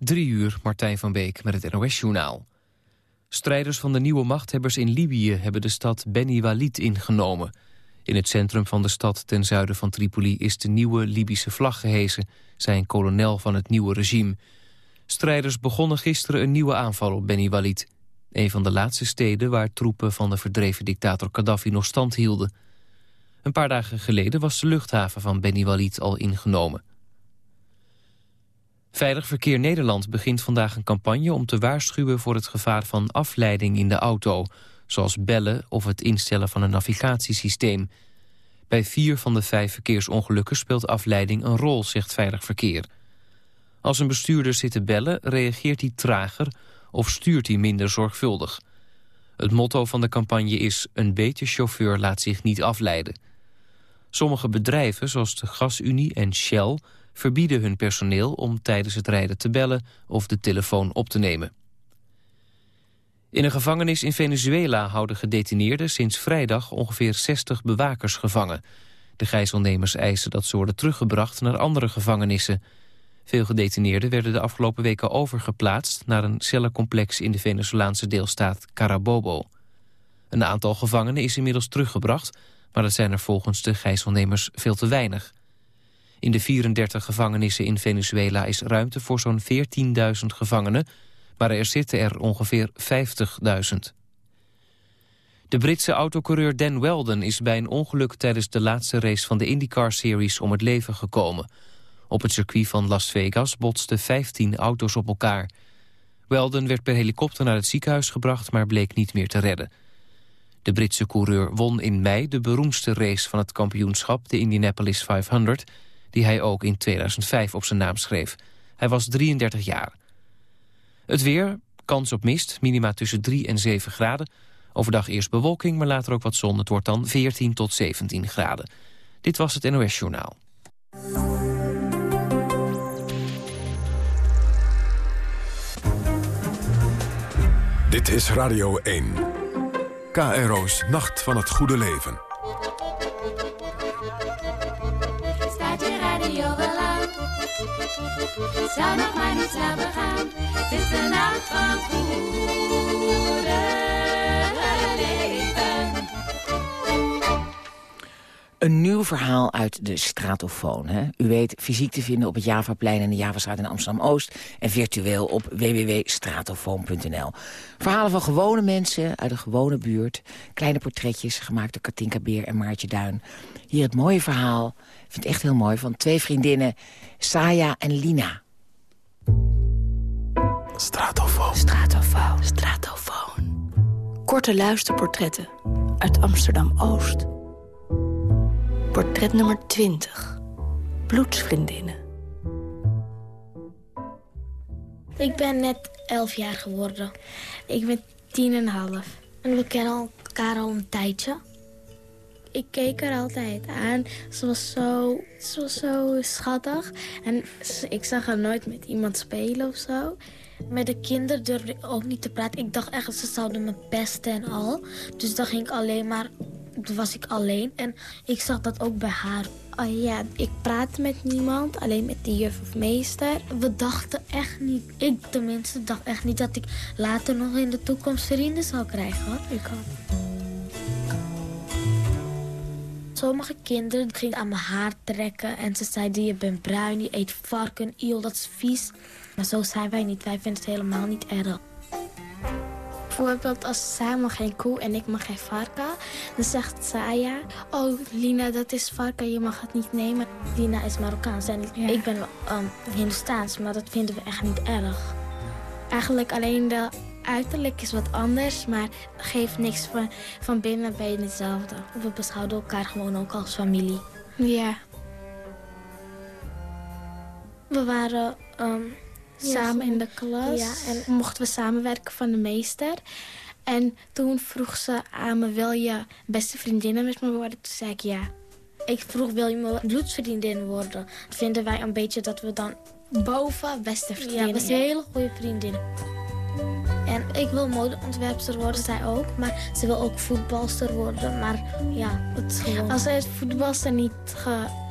Drie uur, Martijn van Beek met het NOS-journaal. Strijders van de nieuwe machthebbers in Libië hebben de stad Beni Walid ingenomen. In het centrum van de stad ten zuiden van Tripoli is de nieuwe Libische vlag gehesen, zei een kolonel van het nieuwe regime. Strijders begonnen gisteren een nieuwe aanval op Beni Walid. Een van de laatste steden waar troepen van de verdreven dictator Gaddafi nog stand hielden. Een paar dagen geleden was de luchthaven van Beni Walid al ingenomen. Veilig Verkeer Nederland begint vandaag een campagne om te waarschuwen voor het gevaar van afleiding in de auto, zoals bellen of het instellen van een navigatiesysteem. Bij vier van de vijf verkeersongelukken speelt afleiding een rol, zegt Veilig Verkeer. Als een bestuurder zit te bellen, reageert hij trager of stuurt hij minder zorgvuldig. Het motto van de campagne is... een beter chauffeur laat zich niet afleiden. Sommige bedrijven, zoals de Gasunie en Shell verbieden hun personeel om tijdens het rijden te bellen of de telefoon op te nemen. In een gevangenis in Venezuela houden gedetineerden sinds vrijdag ongeveer 60 bewakers gevangen. De gijzelnemers eisen dat ze worden teruggebracht naar andere gevangenissen. Veel gedetineerden werden de afgelopen weken overgeplaatst naar een cellencomplex in de Venezolaanse deelstaat Carabobo. Een aantal gevangenen is inmiddels teruggebracht, maar dat zijn er volgens de gijzelnemers veel te weinig. In de 34 gevangenissen in Venezuela is ruimte voor zo'n 14.000 gevangenen... maar er zitten er ongeveer 50.000. De Britse autocoureur Dan Weldon is bij een ongeluk... tijdens de laatste race van de IndyCar-series om het leven gekomen. Op het circuit van Las Vegas botsten 15 auto's op elkaar. Weldon werd per helikopter naar het ziekenhuis gebracht... maar bleek niet meer te redden. De Britse coureur won in mei de beroemdste race van het kampioenschap... de Indianapolis 500 die hij ook in 2005 op zijn naam schreef. Hij was 33 jaar. Het weer, kans op mist, minima tussen 3 en 7 graden. Overdag eerst bewolking, maar later ook wat zon. Het wordt dan 14 tot 17 graden. Dit was het NOS Journaal. Dit is Radio 1. KRO's Nacht van het Goede Leven. Zou nog maar niet snel begaan. Het is de nacht van goede leven. Een nieuw verhaal uit de Stratofoon. Hè? U weet, fysiek te vinden op het Javaplein en de Javastraat in Amsterdam-Oost... en virtueel op www.stratofoon.nl. Verhalen van gewone mensen uit een gewone buurt. Kleine portretjes, gemaakt door Katinka Beer en Maartje Duin. Hier het mooie verhaal, ik vind het echt heel mooi... van twee vriendinnen, Saya en Lina. Stratofoon. Stratofoon. Stratofoon. Korte luisterportretten uit Amsterdam-Oost. Portret nummer 20. Bloedsvriendinnen. Ik ben net 11 jaar geworden. Ik ben tien en half. En we kennen elkaar al een tijdje. Ik keek er altijd aan. Ze was zo, ze was zo schattig. En ik zag haar nooit met iemand spelen of zo. Met de kinderen durfde ik ook niet te praten. Ik dacht echt, ze zouden me pesten en al. Dus dan ging ik alleen maar was ik alleen. En ik zag dat ook bij haar. Oh ja, ik praatte met niemand, alleen met de juf of meester. We dachten echt niet, ik tenminste dacht echt niet dat ik later nog in de toekomst vrienden zou krijgen. Hoor. Ik had. Sommige kinderen gingen aan mijn haar trekken en ze zeiden je bent bruin, je eet varken, eeuw, dat is vies. Maar zo zijn wij niet, wij vinden het helemaal niet erg. Bijvoorbeeld als zij mag geen koe en ik mag geen varken. Dan zegt Saya, oh Lina dat is varken, je mag het niet nemen. Lina is Marokkaans en ik ben um, Hindustaans, maar dat vinden we echt niet erg. Eigenlijk alleen de uiterlijk is wat anders, maar geeft niks van, van binnen ben je hetzelfde. We beschouwen elkaar gewoon ook als familie. Ja. We waren um, samen in de klas. Ja, en mochten we samenwerken van de meester. En toen vroeg ze aan me, wil je beste vriendinnen met me worden? Toen zei ik ja. Ik vroeg, wil je mijn bloedsvriendin worden? Vinden wij een beetje dat we dan boven beste vriendinnen. Ja, we zijn hele goede vriendinnen. En ik wil modeontwerpster worden, zij ook. Maar ze wil ook voetbalster worden. Maar ja, het gewoon... Als het voetbalster niet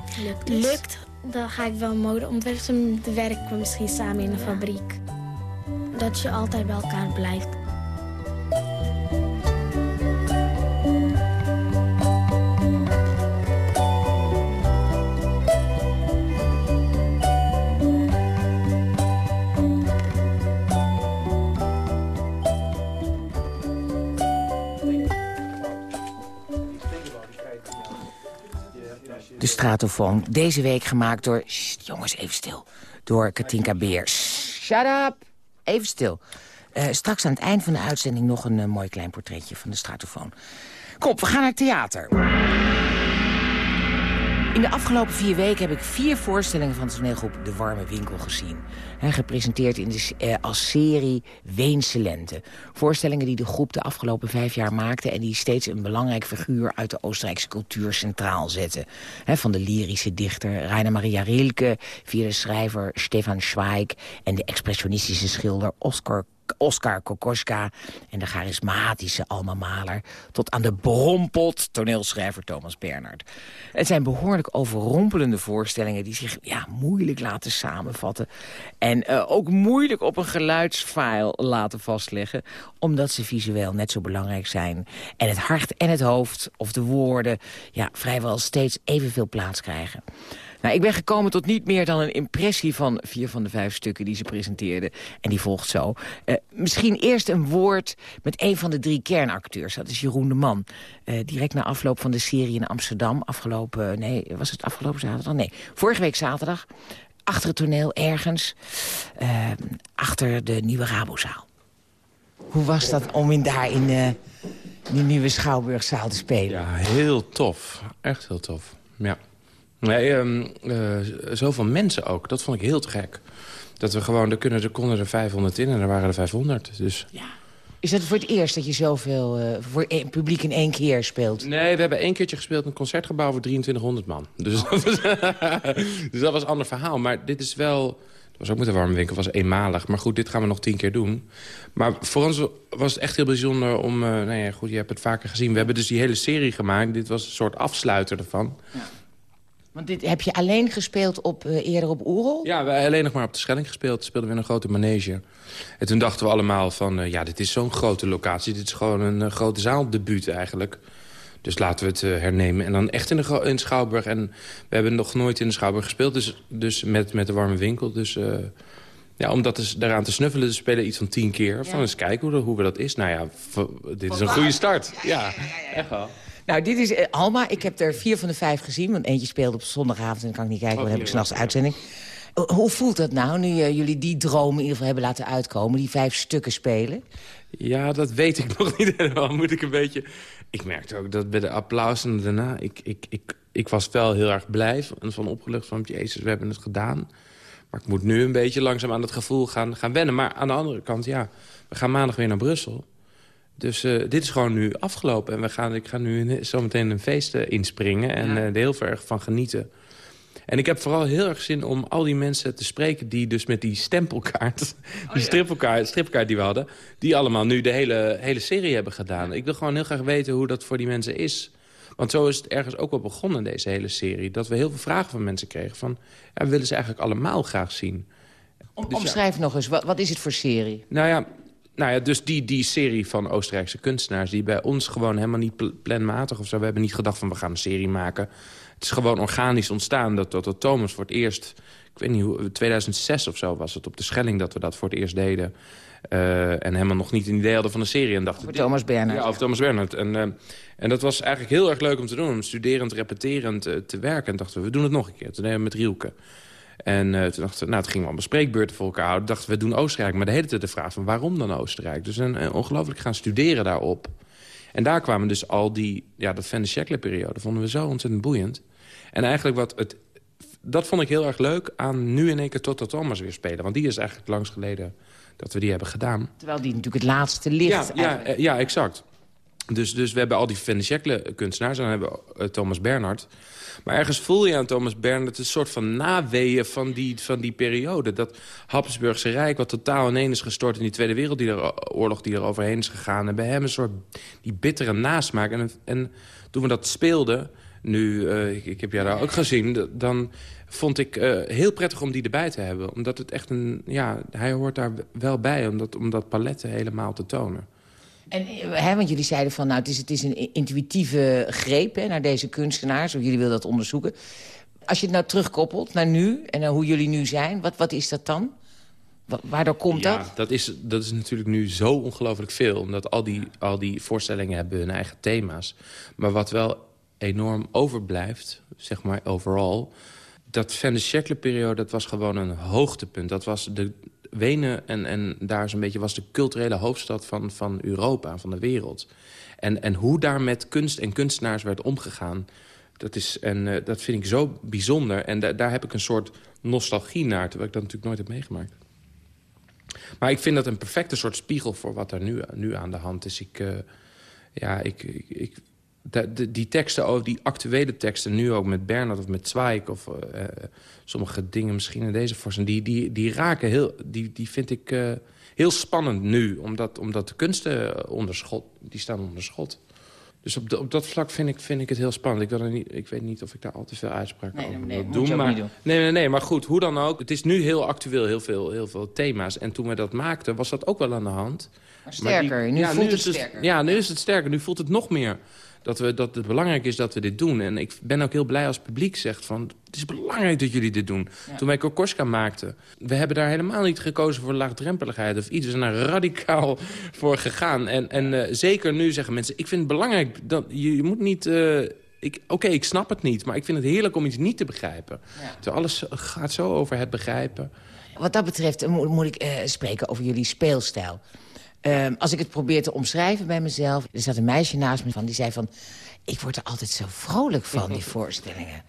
gelukt lukt, dan ga ik wel modeontwerper zijn. Dan werken we misschien samen in een fabriek. Dat je altijd bij elkaar blijft. De Stratofoon. Deze week gemaakt door... Sst, jongens, even stil. Door Katinka Beer. Sst, Shut up. Even stil. Eh, straks aan het eind van de uitzending nog een eh, mooi klein portretje van de Stratofoon. Kom we gaan naar het theater. In de afgelopen vier weken heb ik vier voorstellingen van de toneelgroep De Warme Winkel gezien. Gepresenteerd in de, eh, als serie Weense Lente. Voorstellingen die de groep de afgelopen vijf jaar maakte... en die steeds een belangrijk figuur uit de Oostenrijkse cultuur centraal zetten. Van de lyrische dichter Rainer Maria Rilke... via de schrijver Stefan Zweig... en de expressionistische schilder Oscar Oscar Kokoschka en de charismatische Alma Maler... tot aan de brompot toneelschrijver Thomas Bernhard. Het zijn behoorlijk overrompelende voorstellingen... die zich ja, moeilijk laten samenvatten... en uh, ook moeilijk op een geluidsfile laten vastleggen... omdat ze visueel net zo belangrijk zijn. En het hart en het hoofd, of de woorden... ja, vrijwel steeds evenveel plaats krijgen. Nou, ik ben gekomen tot niet meer dan een impressie van vier van de vijf stukken die ze presenteerden. En die volgt zo. Uh, misschien eerst een woord met een van de drie kernacteurs. Dat is Jeroen de Man. Uh, direct na afloop van de serie in Amsterdam. Afgelopen, nee, was het afgelopen zaterdag? Nee, vorige week zaterdag. Achter het toneel ergens. Uh, achter de nieuwe Rabozaal. Hoe was dat om in daar in die nieuwe Schouwburgzaal te spelen? Ja, heel tof. Echt heel tof. Ja. Nee, um, uh, zoveel mensen ook. Dat vond ik heel te gek. Dat we gewoon, er, kunnen, er konden er 500 in en er waren er 500. Dus. Ja. Is dat voor het eerst dat je zoveel uh, voor een publiek in één keer speelt? Nee, we hebben één keertje gespeeld in een concertgebouw voor 2300 man. Dus, oh. dus dat was een ander verhaal. Maar dit is wel... Het was ook met de warme winkel, was eenmalig. Maar goed, dit gaan we nog tien keer doen. Maar voor ons was het echt heel bijzonder om... Uh, nou ja, goed, je hebt het vaker gezien. We hebben dus die hele serie gemaakt. Dit was een soort afsluiter ervan. Ja. Want dit heb je alleen gespeeld op, uh, eerder op Oerol? Ja, we hebben alleen nog maar op de Schelling gespeeld. Speelden we in een grote manege. En toen dachten we allemaal van, uh, ja, dit is zo'n grote locatie. Dit is gewoon een uh, grote zaaldebuut eigenlijk. Dus laten we het hernemen. En dan echt in de, in Schouwburg. En we hebben nog nooit in de Schouwburg gespeeld. Dus, dus met, met de warme winkel. Dus ja, om dat daaraan te snuffelen, dus spelen iets van tien keer. Ja. Van eens kijken hoe, hoe we dat is. Nou ja, dit is een goede start. Ja, ja, echt wel. Nou, dit is uh, Alma. Ik heb er vier van de vijf gezien. Want eentje speelde op zondagavond en dan kan ik niet kijken. Oh, dan heb ik s'nachts uitzending. Hoe voelt dat nou, nu uh, jullie die droom in ieder geval hebben laten uitkomen? Die vijf stukken spelen? Ja, dat weet ik nog niet helemaal. Moet ik een beetje... Ik merkte ook dat bij de applausen daarna... Ik, ik, ik, ik was wel heel erg blij en van opgelucht van... Jezus, we hebben het gedaan. Maar ik moet nu een beetje langzaam aan het gevoel gaan, gaan wennen. Maar aan de andere kant, ja, we gaan maandag weer naar Brussel. Dus uh, dit is gewoon nu afgelopen. En we gaan, ik ga nu zometeen een feest uh, inspringen en ja. uh, er heel erg van genieten. En ik heb vooral heel erg zin om al die mensen te spreken... die dus met die stempelkaart, oh, die stripelkaart, stripkaart die we hadden... die allemaal nu de hele, hele serie hebben gedaan. Ik wil gewoon heel graag weten hoe dat voor die mensen is. Want zo is het ergens ook wel begonnen, deze hele serie. Dat we heel veel vragen van mensen kregen van... Ja, we willen ze eigenlijk allemaal graag zien. Dus omschrijf ja. nog eens, wat, wat is het voor serie? Nou ja, nou ja, dus die, die serie van Oostenrijkse kunstenaars... die bij ons gewoon helemaal niet planmatig of zo... we hebben niet gedacht van we gaan een serie maken. Het is gewoon organisch ontstaan dat, dat, dat Thomas voor het eerst... ik weet niet hoe, 2006 of zo was het op de Schelling dat we dat voor het eerst deden... Uh, en helemaal nog niet een idee hadden van de serie. En dachten, over Thomas Bernhard. Ja, over Thomas Bernhard. En, uh, en dat was eigenlijk heel erg leuk om te doen. Om studerend, repeterend uh, te werken. En dachten we, we doen het nog een keer. Toen deden we met Rielke. En uh, toen dachten we, nou, het gingen we allemaal spreekbeurten voor elkaar houden. dachten we, doen Oostenrijk. Maar de hele tijd de vraag van waarom dan Oostenrijk? Dus een, een ongelooflijk gaan studeren daarop. En daar kwamen dus al die, ja, dat Van de Scheckler-periode vonden we zo ontzettend boeiend. En eigenlijk wat het, dat vond ik heel erg leuk aan nu in één keer Toto Thomas weer spelen. Want die is eigenlijk langs geleden dat we die hebben gedaan. Terwijl die natuurlijk het laatste ligt. Ja, ja, ja, exact. Dus, dus we hebben al die Van kunstenaars. En dan hebben we uh, Thomas Bernhard. Maar ergens voel je aan Thomas Bernhard een soort van naweeën van die, van die periode. Dat Habsburgse Rijk, wat totaal ineen is gestort... in die Tweede Wereldoorlog die er overheen is gegaan. En bij hem een soort die bittere nasmaak. En, en toen we dat speelden... nu, eh, ik, heb jou daar ook gezien... dan vond ik uh, heel prettig om die erbij te hebben. Omdat het echt een... Ja, hij hoort daar wel bij om dat, om dat paletten helemaal te tonen. En, hè, want jullie zeiden van, nou, het is, het is een intuïtieve greep hè, naar deze kunstenaars. Of jullie willen dat onderzoeken. Als je het nou terugkoppelt naar nu en naar hoe jullie nu zijn... wat, wat is dat dan? Waardoor komt ja, dat? Dat is, dat is natuurlijk nu zo ongelooflijk veel. Omdat al die, al die voorstellingen hebben hun eigen thema's. Maar wat wel enorm overblijft, zeg maar overal... dat Van de Sheckler-periode, dat was gewoon een hoogtepunt. Dat was de Wenen en, en daar zo'n beetje was de culturele hoofdstad van, van Europa, van de wereld. En, en hoe daar met kunst en kunstenaars werd omgegaan... Dat, is, en, uh, dat vind ik zo bijzonder. En da daar heb ik een soort nostalgie naar... terwijl ik dat natuurlijk nooit heb meegemaakt. Maar ik vind dat een perfecte soort spiegel voor wat er nu, nu aan de hand is. Ik, uh, ja, ik, ik, de, die teksten, over die actuele teksten, nu ook met Bernard of met Zweig... of uh, sommige dingen misschien in deze voorstelling... die, die, die raken heel, die, die vind ik uh, heel spannend nu. Omdat, omdat de kunsten onder schot, die staan onder schot. Dus op, de, op dat vlak vind ik, vind ik het heel spannend. Ik, wil er niet, ik weet niet of ik daar al te veel uitspraken nee, over nee, wil doen. Maar, doen. Nee, nee, nee, maar goed, hoe dan ook. Het is nu heel actueel, heel veel, heel veel thema's. En toen we dat maakten, was dat ook wel aan de hand. Maar sterker, maar die, nu ja, voelt nu het het sterker. Ja, nu is het sterker. Nu voelt het nog meer dat, we, dat het belangrijk is dat we dit doen. En ik ben ook heel blij als het publiek zegt van... het is belangrijk dat jullie dit doen. Ja. Toen wij Kokoschka maakten... we hebben daar helemaal niet gekozen voor laagdrempeligheid of iets. We zijn daar radicaal voor gegaan. En, en uh, zeker nu zeggen mensen... ik vind het belangrijk, dat je, je moet niet... Uh, Oké, okay, ik snap het niet, maar ik vind het heerlijk om iets niet te begrijpen. Ja. Terwijl alles gaat zo over het begrijpen. Wat dat betreft moet, moet ik uh, spreken over jullie speelstijl. Um, als ik het probeer te omschrijven bij mezelf... er zat een meisje naast me van die zei van... ik word er altijd zo vrolijk van, die voorstellingen.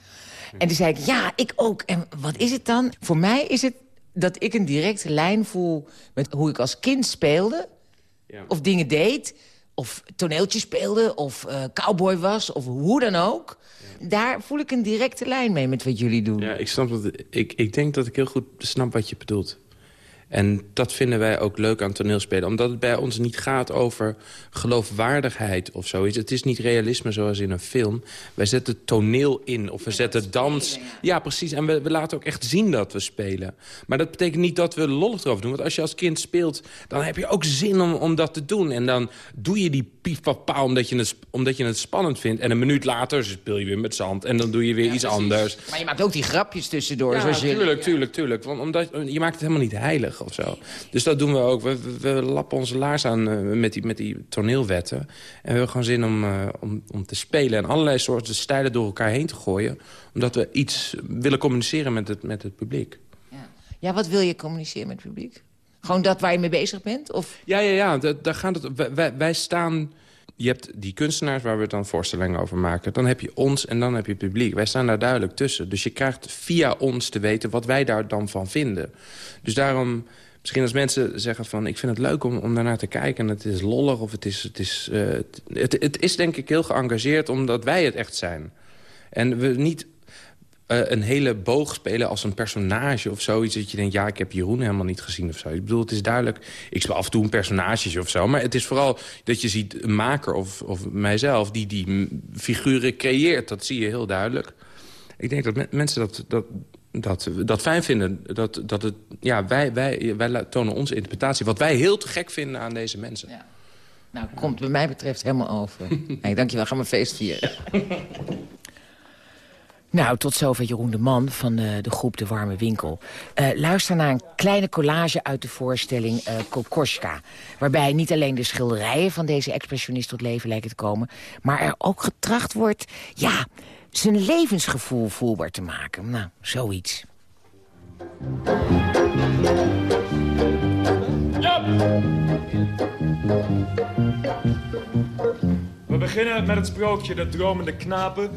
En toen zei ik, ja, ik ook. En wat is het dan? Voor mij is het dat ik een directe lijn voel... met hoe ik als kind speelde, ja. of dingen deed... of toneeltjes speelde, of uh, cowboy was, of hoe dan ook... Ja. Daar voel ik een directe lijn mee met wat jullie doen. Ja, ik, snap dat, ik, ik denk dat ik heel goed snap wat je bedoelt. En dat vinden wij ook leuk aan toneelspelen. Omdat het bij ons niet gaat over geloofwaardigheid of zoiets. Het is niet realisme zoals in een film. Wij zetten toneel in of we zetten dans. Ja, precies. En we, we, laten ook echt zien dat we spelen. Maar dat betekent niet dat we lollig erover doen. Want als je als kind speelt, dan heb je ook zin om, om dat te doen. En dan doe je die piefpapa omdat je, het, omdat je het spannend vindt. En een minuut later speel je weer met zand. En dan doe je weer ja, iets precies. anders. Maar je maakt ook die grapjes tussendoor. Ja, zoals tuurlijk, je... tuurlijk, tuurlijk. Want omdat, je maakt het helemaal niet heilig of zo. Dus dat doen we ook. We, we, we lappen onze laars aan uh, met, die, met die toneelwetten. En we hebben gewoon zin om, uh, om, om te spelen... en allerlei soorten stijlen door elkaar heen te gooien. Omdat we iets willen communiceren met het, met het publiek. Ja. ja, wat wil je communiceren met het publiek? Gewoon dat waar je mee bezig bent? Of? Ja, ja, ja. Da, daar gaat het, wij, wij staan... Je hebt die kunstenaars waar we dan voorstellingen over maken. Dan heb je ons en dan heb je het publiek. Wij staan daar duidelijk tussen. Dus je krijgt via ons te weten wat wij daar dan van vinden. Dus daarom... Misschien als mensen zeggen van... ik vind het leuk om, om daarnaar te kijken en het is lollig... of het is, het, is, uh, het, het is denk ik heel geëngageerd omdat wij het echt zijn. En we niet uh, een hele boog spelen als een personage of zoiets... dat je denkt, ja, ik heb Jeroen helemaal niet gezien of zo. Ik bedoel, het is duidelijk... ik speel af en toe een personage of zo... maar het is vooral dat je ziet een maker of, of mijzelf... die die figuren creëert, dat zie je heel duidelijk. Ik denk dat me mensen dat... dat dat, dat fijn vinden. Dat, dat het, ja, wij, wij, wij tonen onze interpretatie. Wat wij heel te gek vinden aan deze mensen. Ja. Nou, komt bij mij betreft helemaal over. hey, dankjewel, gaan we feest vieren. Nou, tot zover Jeroen de Man van uh, de groep De Warme Winkel. Uh, luister naar een kleine collage uit de voorstelling uh, Kokoschka. Waarbij niet alleen de schilderijen van deze expressionist tot leven lijken te komen... maar er ook getracht wordt, ja, zijn levensgevoel voelbaar te maken. Nou, zoiets. We beginnen met het sprookje De Dromende Knapen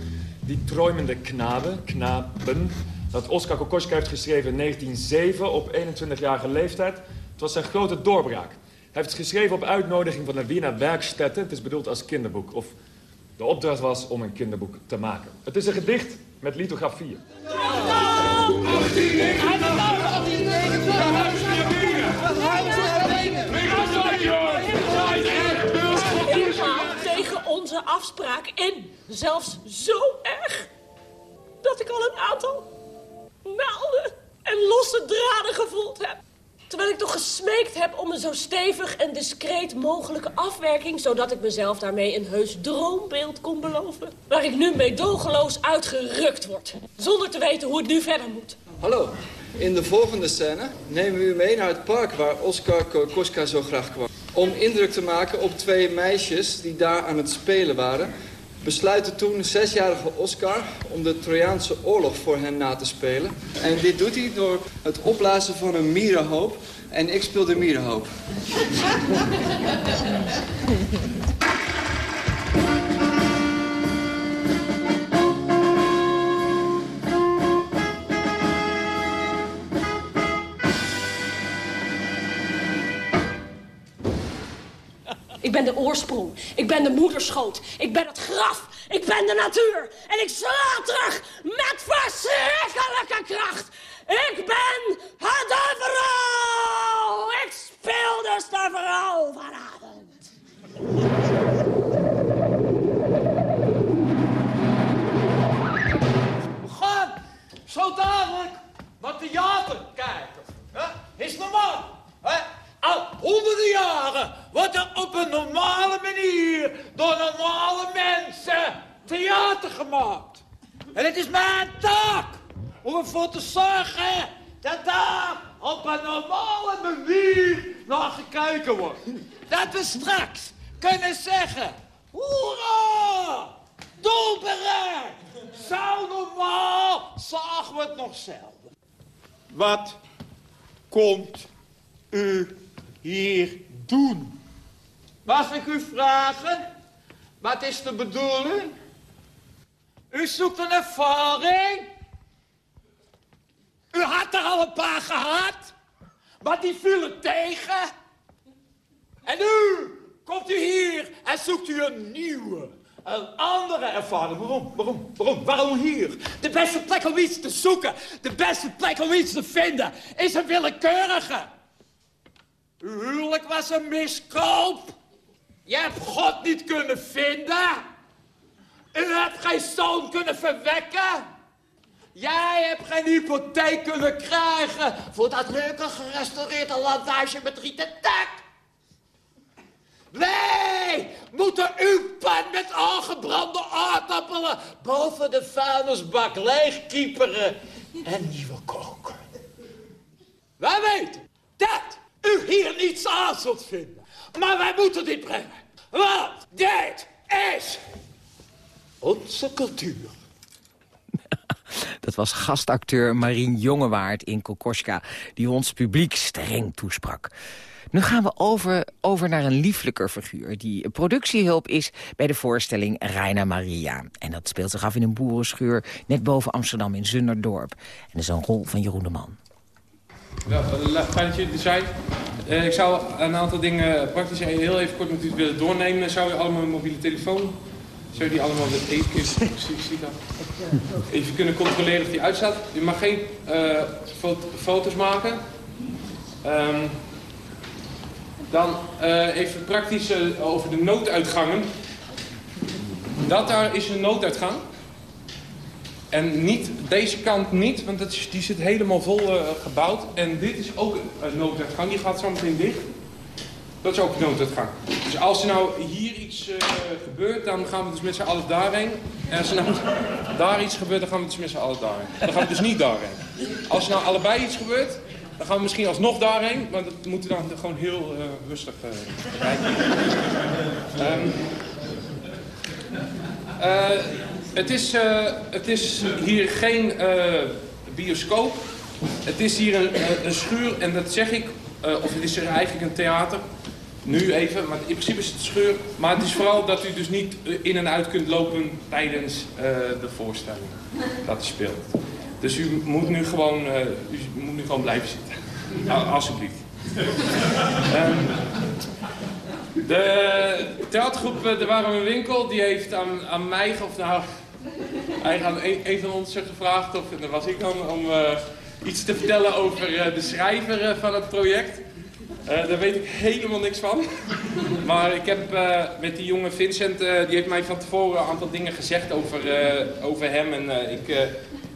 die träumende knabe, knapen, dat Oskar Kokoschka heeft geschreven in 1907 op 21-jarige leeftijd. Het was zijn grote doorbraak. Hij heeft het geschreven op uitnodiging van de Wiener Werkstätte. Het is bedoeld als kinderboek. Of de opdracht was om een kinderboek te maken. Het is een gedicht met lithografieën. Onze afspraak in. Zelfs zo erg dat ik al een aantal naalden en losse draden gevoeld heb. Terwijl ik toch gesmeekt heb om een zo stevig en discreet mogelijke afwerking... zodat ik mezelf daarmee een heus droombeeld kon beloven. Waar ik nu meedogenloos uitgerukt word. Zonder te weten hoe het nu verder moet. Hallo. In de volgende scène nemen we u mee naar het park waar Oscar Kokoschka zo graag kwam. Om indruk te maken op twee meisjes die daar aan het spelen waren... besluiten toen zesjarige Oscar om de Trojaanse oorlog voor hen na te spelen. En dit doet hij door het opblazen van een mierenhoop. En ik speel de mierenhoop. Ben de oorsprong. Ik ben de moederschoot. Ik ben het graf. Ik ben de natuur. En ik sla terug met verschrikkelijke kracht. Ik ben de vrouw. Ik speel dus de vrouw vanavond. Gaan zo dadelijk naar theater kijken. Hè? Is normaal. Al honderden jaren wordt er op een normale manier door normale mensen theater gemaakt. En het is mijn taak om ervoor te zorgen dat daar op een normale manier naar gekeken wordt. Dat we straks kunnen zeggen, hoera, doel bereikt. Zo normaal zagen we het nog zelden. Wat komt u hier doen? Mag ik u vragen? Wat is de bedoeling? U zoekt een ervaring? U had er al een paar gehad, maar die vielen tegen. En nu komt u hier en zoekt u een nieuwe, een andere ervaring. Waarom? Waarom? Waarom? Waarom hier? De beste plek om iets te zoeken, de beste plek om iets te vinden, is een willekeurige. Uw huwelijk was een miskoop. Je hebt God niet kunnen vinden. U hebt geen zoon kunnen verwekken. Jij hebt geen hypotheek kunnen krijgen voor dat leuke gerestaureerde landhuisje met rieten dak. Nee, moeten uw pan met aangebrande aardappelen boven de vuilnisbak leegkieperen en nieuwe koken. Wij weten dat u hier niets aan zult vinden. Maar wij moeten dit brengen. Want dit is onze cultuur. Dat was gastacteur Marien Jongewaard in Kokoschka... die ons publiek streng toesprak. Nu gaan we over, over naar een lieflijker figuur... die productiehulp is bij de voorstelling Reina Maria. En dat speelt zich af in een boerenschuur... net boven Amsterdam in Zunderdorp. En dat is een rol van Jeroen de Man. Fijn dat je ik zou een aantal dingen praktisch heel even kort met u willen doornemen. Zou je allemaal een mobiele telefoon, zou je die allemaal met even, even kunnen controleren of die uitstaat. Je mag geen fot foto's maken. Um, dan uh, even praktisch over de nooduitgangen. Dat daar is een nooduitgang. En niet, deze kant niet, want dat is, die zit helemaal vol uh, gebouwd. En dit is ook een nooduitgang, die gaat zo meteen dicht. Dat is ook een nooduitgang. Dus als er nou hier iets uh, gebeurt, dan gaan we dus met z'n allen daarheen. En als er nou daar iets gebeurt, dan gaan we dus met z'n allen daarheen. Dan gaan we dus niet daarheen. Als er nou allebei iets gebeurt, dan gaan we misschien alsnog daarheen. Maar dat moeten we dan gewoon heel uh, rustig kijken. Um, het is, uh, het is hier geen uh, bioscoop. Het is hier een, een, schuur en dat zeg ik, of het is er eigenlijk een theater. Nu even, maar in principe is het schuur. Maar het is vooral dat u dus niet in en uit kunt lopen tijdens de voorstelling dat speelt. Dus u moet nu gewoon, u moet nu gewoon blijven zitten. Alsjeblieft. um, de theatergroep De Warme Winkel, die heeft aan, aan mij, of nou, eigenlijk aan een, van ons gevraagd, of dat was ik dan, om uh, iets te vertellen over uh, de schrijver uh, van het project. Eh, daar weet ik helemaal niks van. Maar ik heb eh, met die jonge Vincent, eh, die heeft mij van tevoren een aantal dingen gezegd over, eh, over hem. En eh, ik, eh,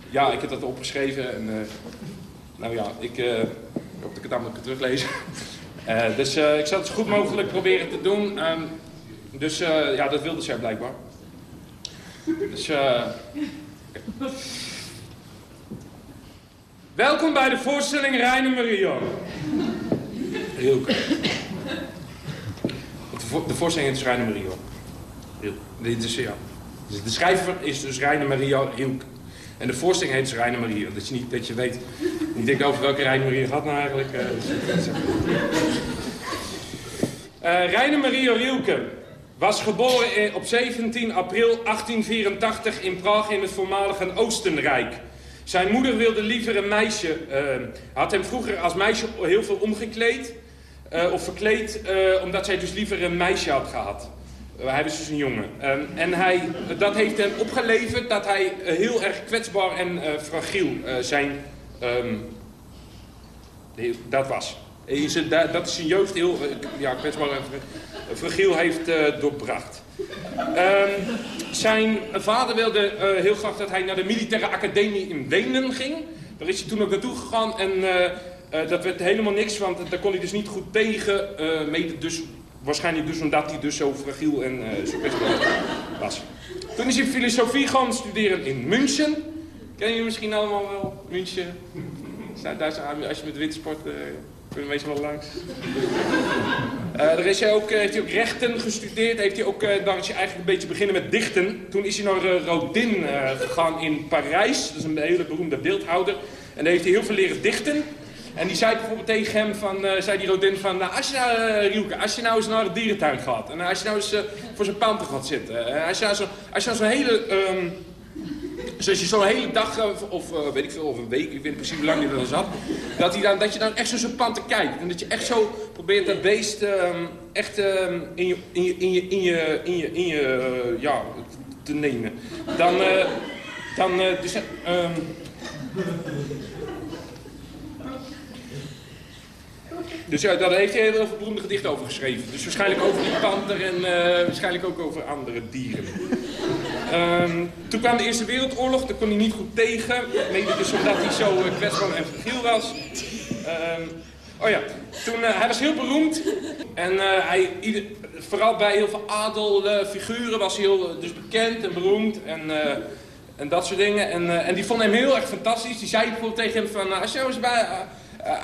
ja, ik heb dat opgeschreven. En, eh, nou ja, ik eh, hoop dat ik het allemaal kan teruglezen. Eh, dus eh, ik zal het zo goed mogelijk proberen te doen. Ehm, dus eh, ja, dat wilde zij blijkbaar. Dus eh, Welkom bij de voorstelling Reine Maria. Rielke. Want De, vo- de voorstelling is Reine Maria. Rielke. Dit is, ja. Dus de schrijver is dus Reine Maria Rielke. En de voorstelling heet dus Reine Maria. Dat je niet dat je weet. Ik denk over welke Reine Maria gaat nou eigenlijk. eh, dus- dus- eh Reine Maria Rielke was geboren op 17 april 1884 in Praag in het voormalige Oostenrijk. Zijn moeder wilde liever een meisje, eh, had hem vroeger als meisje heel veel omgekleed eh, of verkleed, eh, omdat zij dus liever een meisje had gehad. Eh, hij was dus een jongen. Ehm, en hij, dat heeft hem opgeleverd dat hij heel erg kwetsbaar en fragiel zijn, ehm, dat was. Dat, is zijn jeugd heel eh, ja, fragiel heeft eh, doorbracht. Ehm, zijn vader wilde eh, heel graag dat hij naar de militaire academie in Wenen ging. Daar is hij toen ook naartoe gegaan en dat werd helemaal niks, want daar kon hij dus niet goed tegen. mede dus, waarschijnlijk dus omdat hij dus zo fragiel en zo kwetsbaar was. Toen is hij filosofie gaan studeren in München. Kennen jullie misschien allemaal wel München? Als je met windsport eh kunnen meestal wel langs. Eh, daar is hij ook, eh, heeft hij ook rechten gestudeerd. Heeft hij ook, eh, daar is hij eigenlijk een beetje beginnen met dichten. Toen is hij naar Rodin gegaan in Parijs. Dat is een hele beroemde beeldhouder. En daar heeft hij heel veel leren dichten. En die zei bijvoorbeeld tegen hem, van, zei die Rodin van... Nou, als je nou, Rielke, als je nou eens naar de dierentuin gaat... en als je nou eens voor zo'n panter gaat zitten... en als je nou zo- je nou zo'n hele... ehm, dus als je zo'n hele dag, eh, of eh, weet ik veel, of een week, ik weet precies hoe lang hij er zat, dat, hij dan, dat je dan echt zo zijn panter kijkt. En dat je echt zo probeert dat beest ehm, echt ehm, in, je, in, je, in, je, in, je, in je, in je, eh, ja, te nemen. Dan, dan, dus, ehm, Dus ja, daar heeft hij heel veel beroemde gedichten over geschreven. Dus waarschijnlijk over die panter en waarschijnlijk ook over andere dieren. Ehm, toen kwam de Eerste Wereldoorlog, daar kon hij niet goed tegen. Mede dus omdat hij zo eh, kwetsbaar en fragiel was. Ehm, oh ja, toen, eh, hij was heel beroemd. En eh, hij, vooral bij heel veel adelfiguren was hij heel dus bekend en beroemd. En, en dat soort dingen. En, en die vonden hem heel erg fantastisch. Die zei bijvoorbeeld tegen hem van... als, je nou eens bij,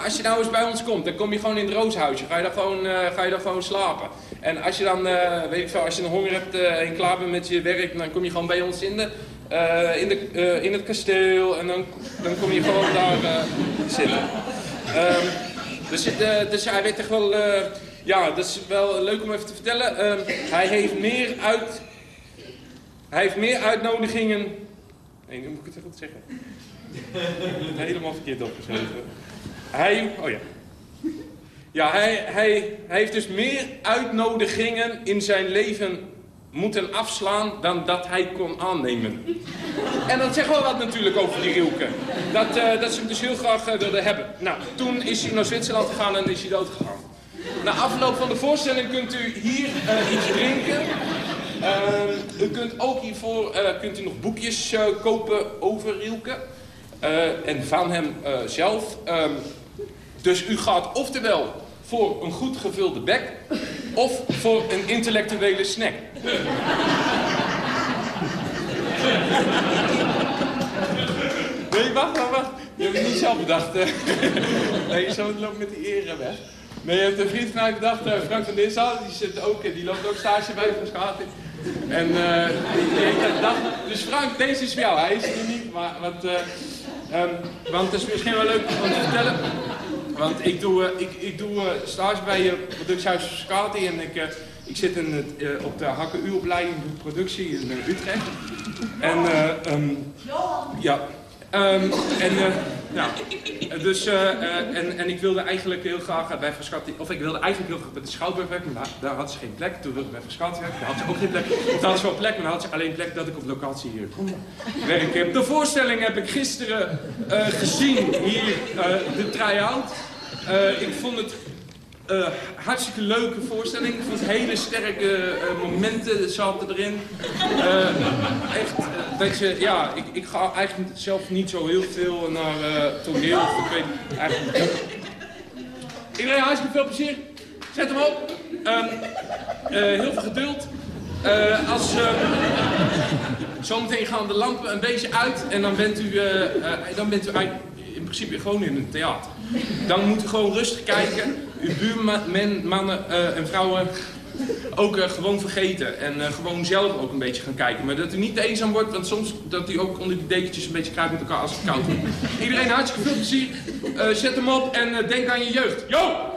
als je nou eens bij ons komt, dan kom je gewoon in het rooshuisje. Ga je daar gewoon, ga je daar gewoon slapen. En als je dan, eh, weet ik veel, als je een honger hebt eh, en klaar bent met je werk... dan kom je gewoon bij ons in, de, eh, in, de, in het kasteel. En dan, dan kom je gewoon daar zitten. Ehm, dus, dus hij weet echt wel... ja, dat is wel leuk om even te vertellen. Ehm, hij heeft meer uit... Hij heeft meer uitnodigingen... Nee, nu moet ik het goed zeggen. Helemaal verkeerd opgeschreven. Hij... Oh ja. Ja, hij, hij, hij heeft dus meer uitnodigingen in zijn leven moeten afslaan dan dat hij kon aannemen. En dat zegt wel wat natuurlijk over die Rielke. Dat, eh, dat ze hem dus heel graag eh, wilden hebben. Nou, toen is hij naar Zwitserland gegaan en is hij dood gegaan. Na afloop van de voorstelling kunt u hier eh, iets drinken. Ehm, u kunt ook hiervoor kunt u nog boekjes kopen over Rielke. En van hem zelf. Ehm, dus u gaat oftewel voor een goed gevulde bek... of voor een intellectuele snack. Nee, wacht, wacht, wacht. Je hebt het niet zelf bedacht. Nee, zo loopt met die eren weg. Nee, je hebt een vriend van mij bedacht, eh, Frank van Dissel, die, zit ook, eh, die loopt ook stage bij van Schating. En eh, die, bedacht. Dus Frank, deze is voor jou. Hij is er niet, maar wat, eh, ehm, want het is misschien wel leuk om te vertellen. Want ik doe, eh, ik, ik doe eh, stage bij uh, Productiehuis Scati en ik, ik zit in het, op de HKU-opleiding productie in Utrecht. En, ehm, ja. Ehm, en, eh, ja. Dus, eh, eh, en, en ik wilde eigenlijk heel graag eh, bij Frascati, of ik wilde eigenlijk heel graag bij de Schouwburg werken, maar daar, daar had ze geen plek. Toen wilde ik bij Frascati werken, daar had ze ook geen plek. Of daar had ze wel plek, maar dan had ze alleen plek dat ik op locatie hier kon werken. De voorstelling heb ik gisteren eh, gezien, hier, eh, de try-out. Eh, ik vond het Eh, hartstikke leuke voorstelling. Ik vond hele sterke eh, momenten zaten erin. Eh, echt, dat je, ja, ik, ik ga eigenlijk zelf niet zo heel veel naar toneel. Of ik weet eigenlijk niet. Iedereen hartstikke veel plezier. Zet hem op. Ehm, eh, heel veel geduld. Als, zometeen gaan de lampen een beetje uit en dan bent u, dan bent u in principe gewoon in een theater. Dan moet u gewoon rustig kijken. Uw buurmen, mannen eh, en vrouwen ook eh, gewoon vergeten. En eh, gewoon zelf ook een beetje gaan kijken. Maar dat u niet eenzaam wordt, want soms dat u ook onder die dekentjes een beetje kruipt met elkaar als het koud wordt. Iedereen hartstikke veel plezier. Zet hem op en denk aan je jeugd. Yo!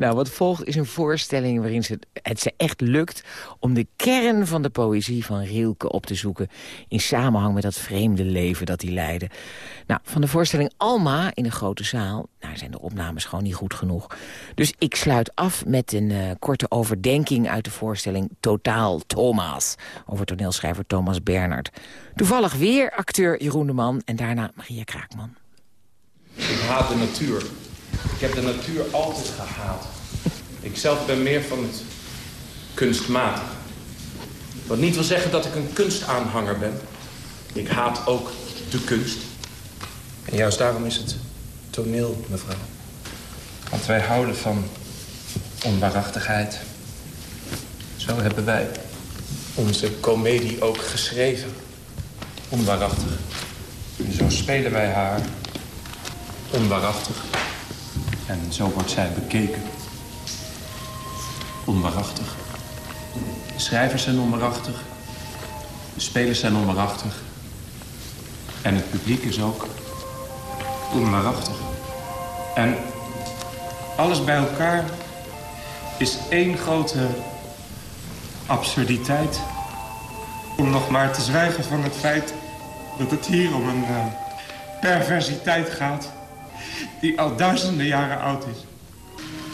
Nou, wat volgt is een voorstelling waarin het ze echt lukt... om de kern van de poëzie van Rielke op te zoeken... in samenhang met dat vreemde leven dat hij leidde. Nou, van de voorstelling Alma in de grote zaal... nou, zijn de opnames gewoon niet goed genoeg. Dus ik sluit af met een eh, korte overdenking uit de voorstelling Totaal Thomas... over toneelschrijver Thomas Bernhard. Toevallig weer acteur Jeroen de Man en daarna Maria Kraakman. Ik haat de natuur. Ik heb de natuur altijd gehaat. Ik zelf ben meer van het kunstmatig. Wat niet wil zeggen dat ik een kunstaanhanger ben. Ik haat ook de kunst. En juist daarom is het toneel, mevrouw. Want wij houden van onwaarachtigheid. Zo hebben wij onze komedie ook geschreven. Onwaarachtig. En zo spelen wij haar onwaarachtig. En zo wordt zij bekeken. Onwaarachtig. De schrijvers zijn onwaarachtig. De spelers zijn onwaarachtig. En het publiek is ook onwaarachtig. En alles bij elkaar is één grote absurditeit. Om nog maar te zwijgen van het feit dat het hier om een eh, perversiteit gaat die al duizenden jaren oud is.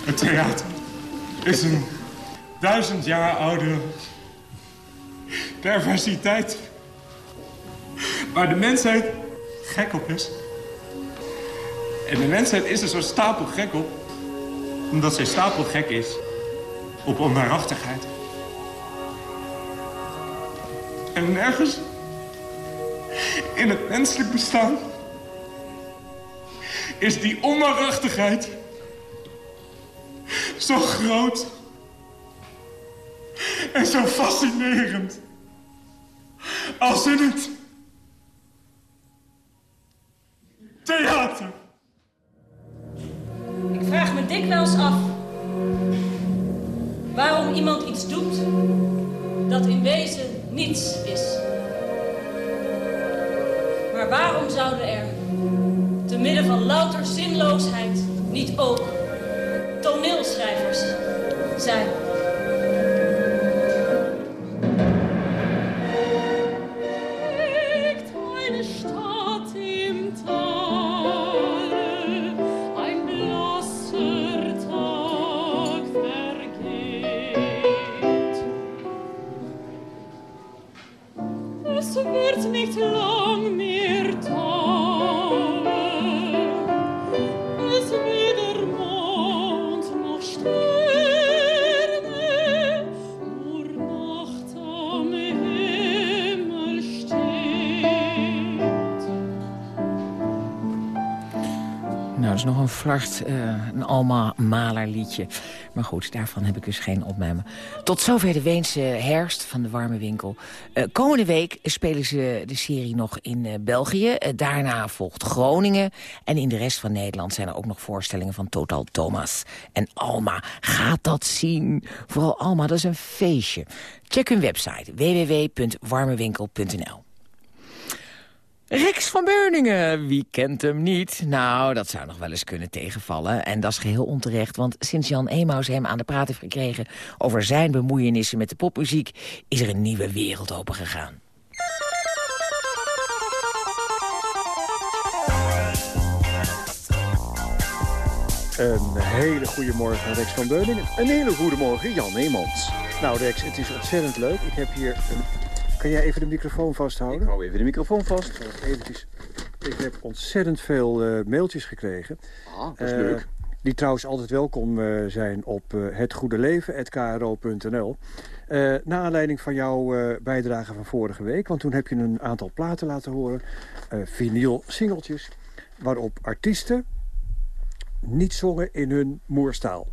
Het theater is een duizend jaar oude perversiteit waar de mensheid gek op is. En de mensheid is er zo stapelgek op omdat zij stapelgek is op onwaarachtigheid. En nergens in het menselijk bestaan is die onwaarachtigheid zo groot en zo fascinerend als in het theater. Ik vraag me dikwijls af waarom iemand iets doet dat in wezen niets is. Maar waarom zouden er, te midden van louter zinloosheid, niet ook toneelschrijvers zijn? Een flart, eh, een Alma Maler liedje. Maar goed, daarvan heb ik dus geen opname. Tot zover de Weense herfst van de warme winkel. Eh, komende week spelen ze de serie nog in eh, België. Daarna volgt Groningen. En in de rest van Nederland zijn er ook nog voorstellingen van Total Thomas. En Alma, gaat dat zien. Vooral Alma, dat is een feestje. Check hun website www.warmewinkel.nl Rex van Beuningen, wie kent hem niet? Nou, dat zou nog wel eens kunnen tegenvallen. En dat is geheel onterecht, want sinds Jan Emaus hem aan de praat heeft gekregen... over zijn bemoeienissen met de popmuziek, is er een nieuwe wereld opengegaan. Een hele goede morgen, Rex van Beuningen. Een hele goede morgen, Jan Neemans. Nou Rex, het is ontzettend leuk. Ik heb hier een... Kan jij even de microfoon vasthouden? Ik hou even de microfoon vast. Even Ik heb ontzettend veel eh, mailtjes gekregen. Ah, dat is Eh, leuk. Die trouwens altijd welkom eh, zijn op hetgoedeleven.kro.nl. Na aanleiding van jouw bijdrage van vorige week. Want toen heb je een aantal platen laten horen. Vinyl singeltjes. Waarop artiesten niet zongen in hun moerstaal.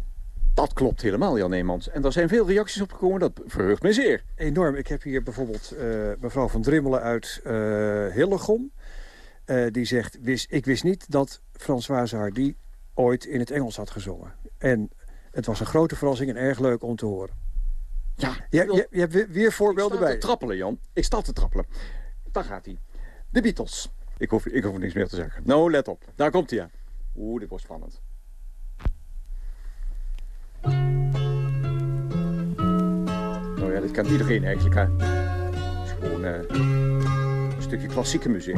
Dat klopt helemaal, Jan Eemans. En daar zijn veel reacties op gekomen. Dat verheugt mij zeer. Enorm. Ik heb hier bijvoorbeeld uh, mevrouw van Drimmelen uit uh, Hillegom. Uh, die zegt, wist, ik wist niet dat Françoise Hardy ooit in het Engels had gezongen. En het was een grote verrassing en erg leuk om te horen. Ja, je, je, je hebt weer, weer voorbeelden bij. Ik sta te trappelen, Jan. Ik sta te trappelen. Daar gaat hij. De Beatles. Ik hoef, ik hoef niks meer te zeggen. Nou, let op. Daar komt hij aan. Oeh, dit wordt spannend. Nou ja, dit kan iedereen eigenlijk, hè. Het is gewoon uh, een stukje klassieke muziek.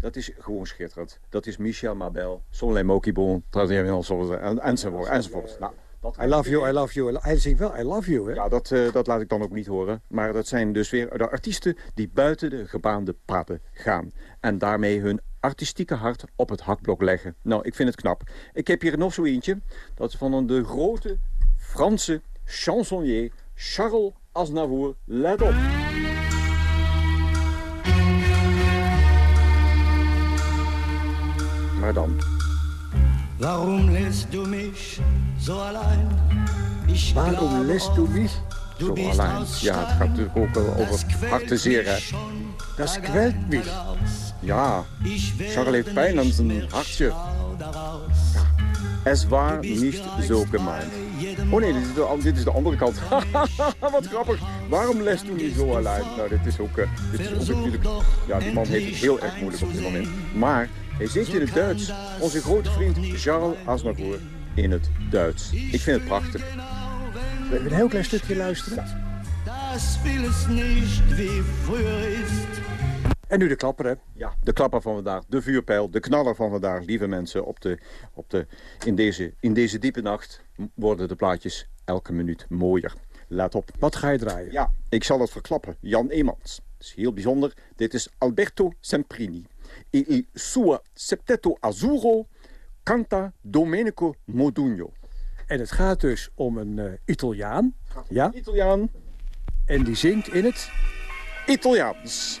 Dat is gewoon schitterend. Dat is Michel Mabel, Soleil Mokibon, enzovoort. enzovoort. Nou, dat I love you, I love you. Hij zingt wel I love you, hè? Ja, dat, uh, dat laat ik dan ook niet horen. Maar dat zijn dus weer de artiesten die buiten de gebaande paden gaan. En daarmee hun artistieke hart op het hakblok leggen. Nou, ik vind het knap. Ik heb hier nog zo eentje. Dat is van een de grote Franse chansonnier Charles Aznavour. Let op. Maar dan. Waarom lässt du mich zo alleen? Waarom lässt du mich zo alleen? Ja, het gaat natuurlijk ook wel over hartzeer, hè? Dat kwelt mich. Ja, Charles heeft pijn aan zijn hartje. Ja. Es war niet zo gemeend. Oh nee, dit is de, dit is de andere kant. Wat grappig. Waarom les u niet zo alleen? Nou, dit is ook, uh, dit is ook natuurlijk... Ja, die man heeft het heel erg moeilijk op dit moment. Maar hij zingt in het Duits. Onze grote vriend Charles Aznavour in het Duits. Ik vind het prachtig. We een heel klein stukje luisteren? Das will es nicht wie früher ist. En nu de klapper, hè? Ja, de klapper van vandaag, de vuurpijl, de knaller van vandaag. Lieve mensen, op de, op de, in, deze, in deze diepe nacht worden de plaatjes elke minuut mooier. Let op. Wat ga je draaien? Ja, ik zal het verklappen. Jan Eemans. Het is heel bijzonder. Dit is Alberto Semprini. E il suo septetto azzurro canta Domenico Modugno. En het gaat dus om een uh, Italiaan. Ja? Italiaan. En die zingt in het... Italiaans.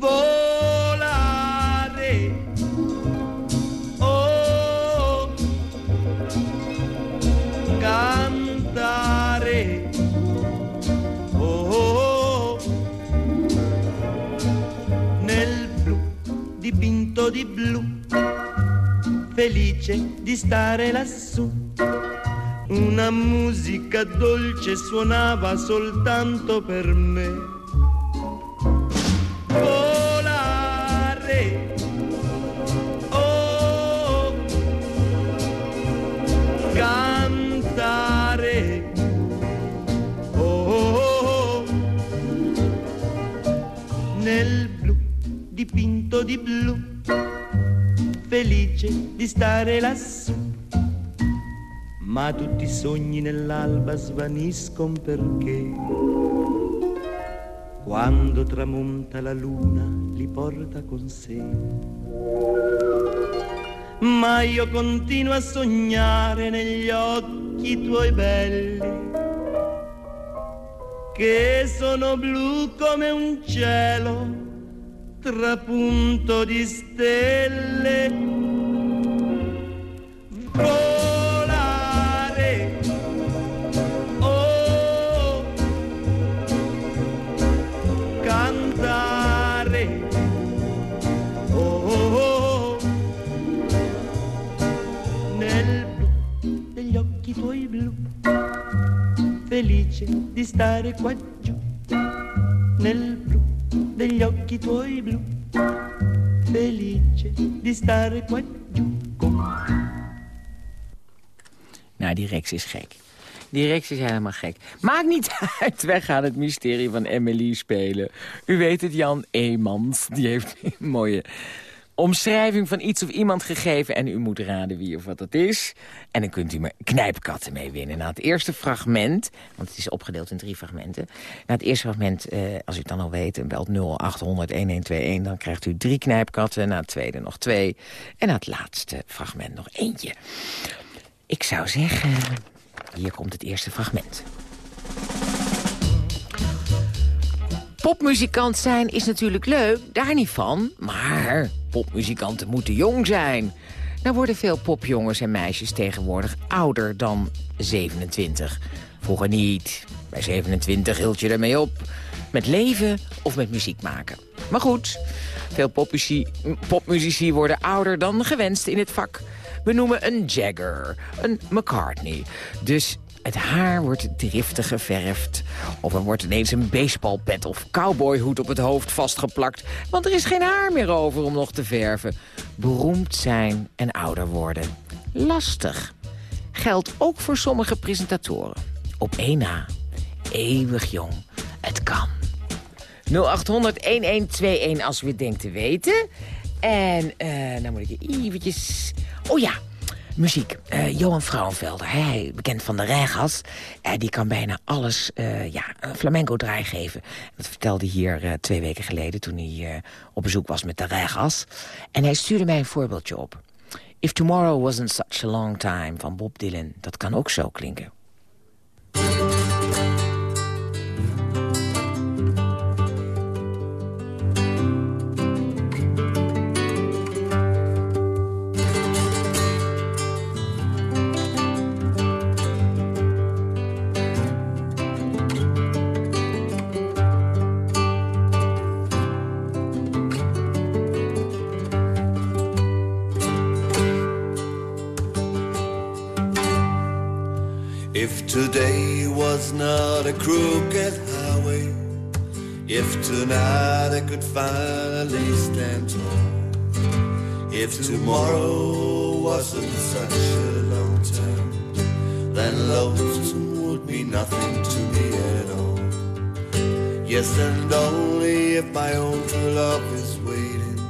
volare. Oh, cantare. Oh, nel blu dipinto di blu, felice di stare lassù. Una musica dolce suonava soltanto per me. Dipinto di blu, felice di stare lassù. Ma tutti i sogni nell'alba svaniscono perché quando tramonta la luna li porta con sé. Ma io continuo a sognare negli occhi tuoi belli che sono blu come un cielo trapunto di stelle volare felice di stare qua giù nel blu degli occhi tuoi blu, felice di stare qua giù Nou, die Rex is gek. Die Rex is helemaal gek. Maakt niet uit, wij gaan het mysterie van Emily spelen. U weet het, Jan Eemans, die heeft een mooie omschrijving van iets of iemand gegeven... en u moet raden wie of wat dat is. En dan kunt u me knijpkatten mee winnen. Na het eerste fragment, want het is opgedeeld in drie fragmenten... na het eerste fragment, eh, als u het dan al weet, belt 0800-1121... dan krijgt u drie knijpkatten, na het tweede nog twee... en na het laatste fragment nog eentje. Ik zou zeggen, hier komt het eerste fragment. Popmuzikant zijn is natuurlijk leuk, daar niet van. Maar popmuzikanten moeten jong zijn. Nou worden veel popjongens en meisjes tegenwoordig ouder dan 27. Vroeger niet. Bij 27 hield je ermee op. Met leven of met muziek maken. Maar goed, veel popmuzici, popmuzici worden ouder dan gewenst in het vak. We noemen een Jagger, een McCartney. Dus het haar wordt driftig geverfd. Of er wordt ineens een baseballpet of cowboyhoed op het hoofd vastgeplakt. Want er is geen haar meer over om nog te verven. Beroemd zijn en ouder worden. Lastig. Geldt ook voor sommige presentatoren. Op 1 na. Eeuwig jong. Het kan. 0800-1121 als u het denkt te weten. En eh dan moet ik eventjes... Oh ja, muziek. Eh, Johan Vrouwenvelder, hij, bekend van de Regas. Eh, die kan bijna alles eh, ja, flamenco draai geven. Dat vertelde hier twee weken geleden toen hij op bezoek was met de Regas. En hij stuurde mij een voorbeeldje op. If Tomorrow Wasn't Such a Long Time van Bob Dylan. Dat kan ook zo klinken. Not a crooked highway, if tonight I could finally stand tall, if tomorrow wasn't such a long time, then lonesome would be nothing to me at all. Yes, and only if my own true love is waiting,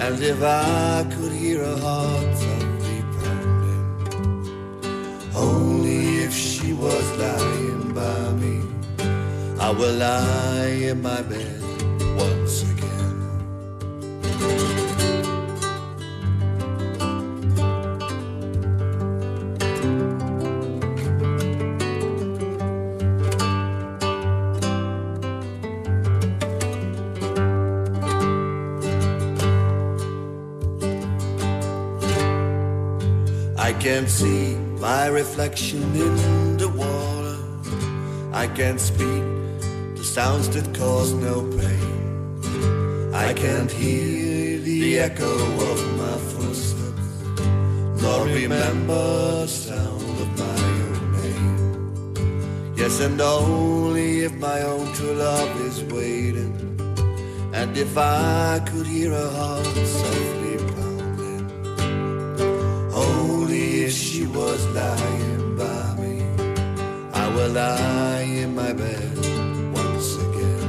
and if I could hear a heart softly pounding. Only she was lying by me, I will lie in my bed once again. I can see my reflection in. I can't speak the sounds that cause no pain. I can't hear the echo of my footsteps, nor remember the sound of my own name. Yes, and only if my own true love is waiting, and if I could hear her heart softly pounding. Only if she was lying by me, I will lie my bed once again.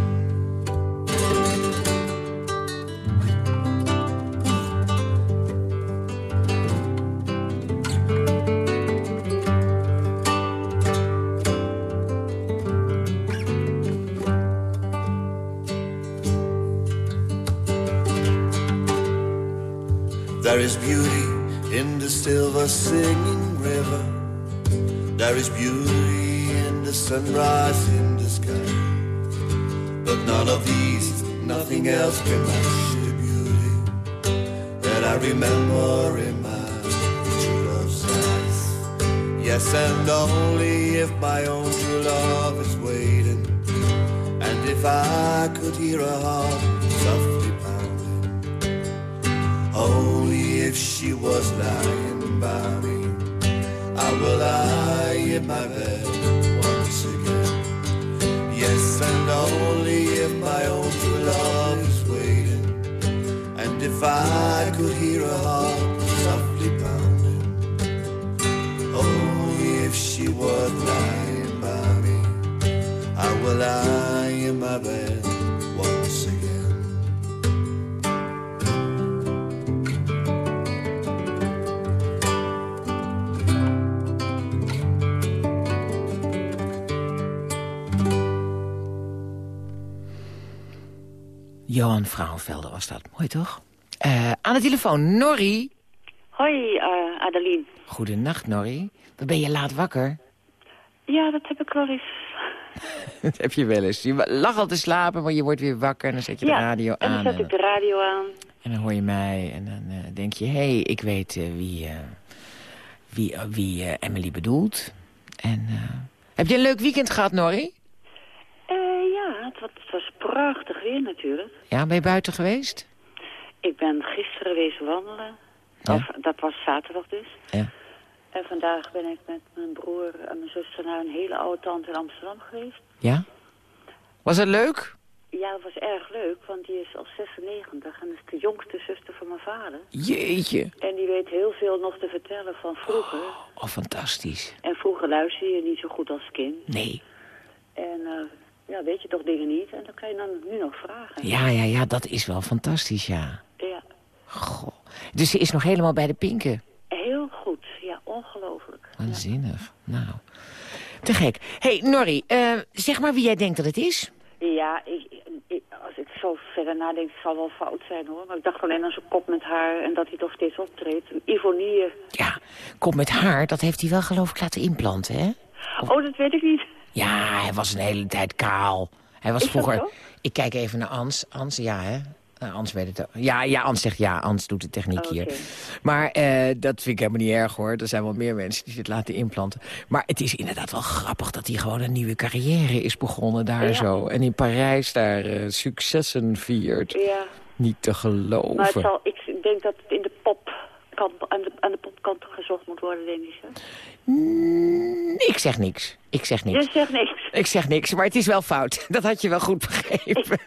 There is beauty in the silver singing river. There is beauty in the sunrise else match the beauty that I remember in my true love's eyes. Yes, and only if my own true love is waiting, and if I could hear her heart softly pounding. Only if she was lying by me, I will lie in my bed once again. Yes, and only could hear her heart softly pounding. Oh, if she was lying by me, I will lie in my bed once again. Johan Vrouwenvelder was dat. Mooi toch? Eh, aan de telefoon, Norrie. Hoi, eh Adeline. Goedenacht, Norrie. Dan ben je laat wakker. Ja, dat heb ik wel eens. dat heb je wel eens. Je lag al te slapen, maar je wordt weer wakker en dan zet je ja, de radio en aan. dan zet ik de radio aan. En dan hoor je mij en dan eh, denk je... hé, hey, ik weet wie, wie, wie Emily bedoelt. En, heb je een leuk weekend gehad, Norrie? Ja, het was, het was prachtig weer natuurlijk. Ja, ben je buiten geweest? Ik ben gisteren wezen wandelen. Ja. Of, dat was zaterdag dus. Ja. En vandaag ben ik met mijn broer en mijn zuster naar een hele oude tante in Amsterdam geweest. Ja? Was het leuk? Ja, dat was erg leuk, want die is al 96 en is de jongste zuster van mijn vader. Jeetje. En die weet heel veel nog te vertellen van vroeger. Oh, fantastisch. En vroeger luister je niet zo goed als kind. Nee. En eh, ja, weet je toch dingen niet. En dan kan je dan nu nog vragen. Ja, ja, ja, dat is wel fantastisch, ja. Ja, Goh. Dus ze is nog helemaal bij de pinken. heel goed. Ja, ongelooflijk. Waanzinnig. Nou, te gek. hey, Norrie, eh, zeg maar wie jij denkt dat het is. Ja, ik, ik- als ik zo verder nadenk, het zal wel fout zijn hoor. Maar ik dacht alleen aan zijn kop met haar en dat hij toch steeds optreedt. Ivonier. Kom met haar, dat heeft hij wel geloof ik laten implanten, hè? Oh, dat weet ik niet. Ja, hij was een hele tijd kaal. Hij was Is vroeger... Ik kijk even naar Ans. Ans, ja, hè? Eh, Ans weet het ook. Ja, ja, Ans zegt ja. Ans doet de techniek hier. Maar eh, dat vind ik helemaal niet erg, hoor. Er zijn wel meer mensen die dit laten implanten. Maar het is inderdaad wel grappig dat hij gewoon een nieuwe carrière is begonnen daar Ja. zo. En in Parijs daar eh, successen viert. Ja, Niet te geloven. maar het zal, ik denk dat het in de aan de, aan de popkant gezocht moet worden, denk ik. Hè? Mm, ik zeg niks. Ik zeg niks. Je zegt niks. Ik zeg niks, maar het is wel fout. Dat had je wel goed begrepen.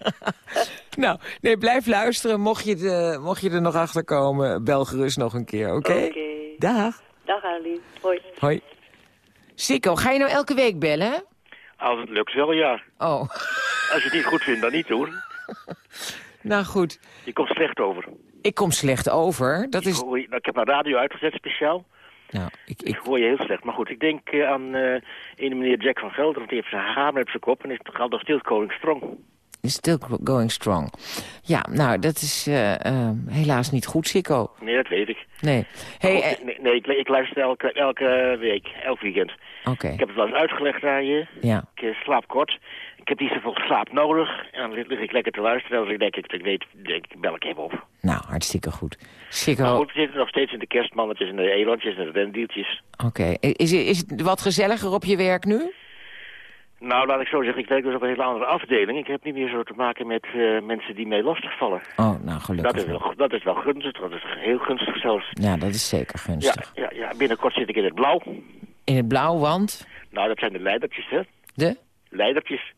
nou, nee, blijf luisteren. Mocht je, de, mocht je er nog achter komen, bel gerust nog een keer, oké? Oké. Dag. Dag Adeline. Hoi. Hoi. Sikko, ga je nou elke week bellen? Als het lukt wel, ja. Oh, Als je het niet goed vindt, dan niet hoor. nou goed. Je komt slecht over. Ik kom slecht over. Dat Ik, is... hoor je- nou, ik heb mijn radio uitgezet speciaal. Nou, ik, ik... hoor je heel slecht. Maar goed, ik denk eh, aan eh een meneer Jack van Gelder. Want die heeft zijn hamer op zijn kop en is toch al nog still going strong. Is still going strong. Ja, nou, dat is eh, eh, helaas niet goed, Sikko. Nee, dat weet ik. Nee. Hey, goed, nee, nee, ik, ik luister elke, elke week, elk weekend. Oké. Ik heb het wel eens uitgelegd aan je. Ja. Ik slaap kort. Ik heb niet zoveel slaap nodig. En dan lig ik lekker te luisteren. En als ik denk, ik, ik weet, denk, ik bel ik even op. Nou, hartstikke goed. Sikko, Maar oké. goed, we zitten nog steeds in de kerstmannetjes en de elandjes en de rendieltjes. Is, is het wat gezelliger op je werk nu? Nou, laat ik zo zeggen, ik werk dus op een hele andere afdeling. Ik heb niet meer zo te maken met eh, mensen die mij lastigvallen. Oh, nou, gelukkig. Dat is, wel, dat is wel gunstig, dat is heel gunstig zelfs. Ja, dat is zeker Ja, gunstig. ja, ja, binnenkort zit ik in het blauw. In het blauw, want Nou, dat zijn de leidertjes, hè? de, Leidertjes.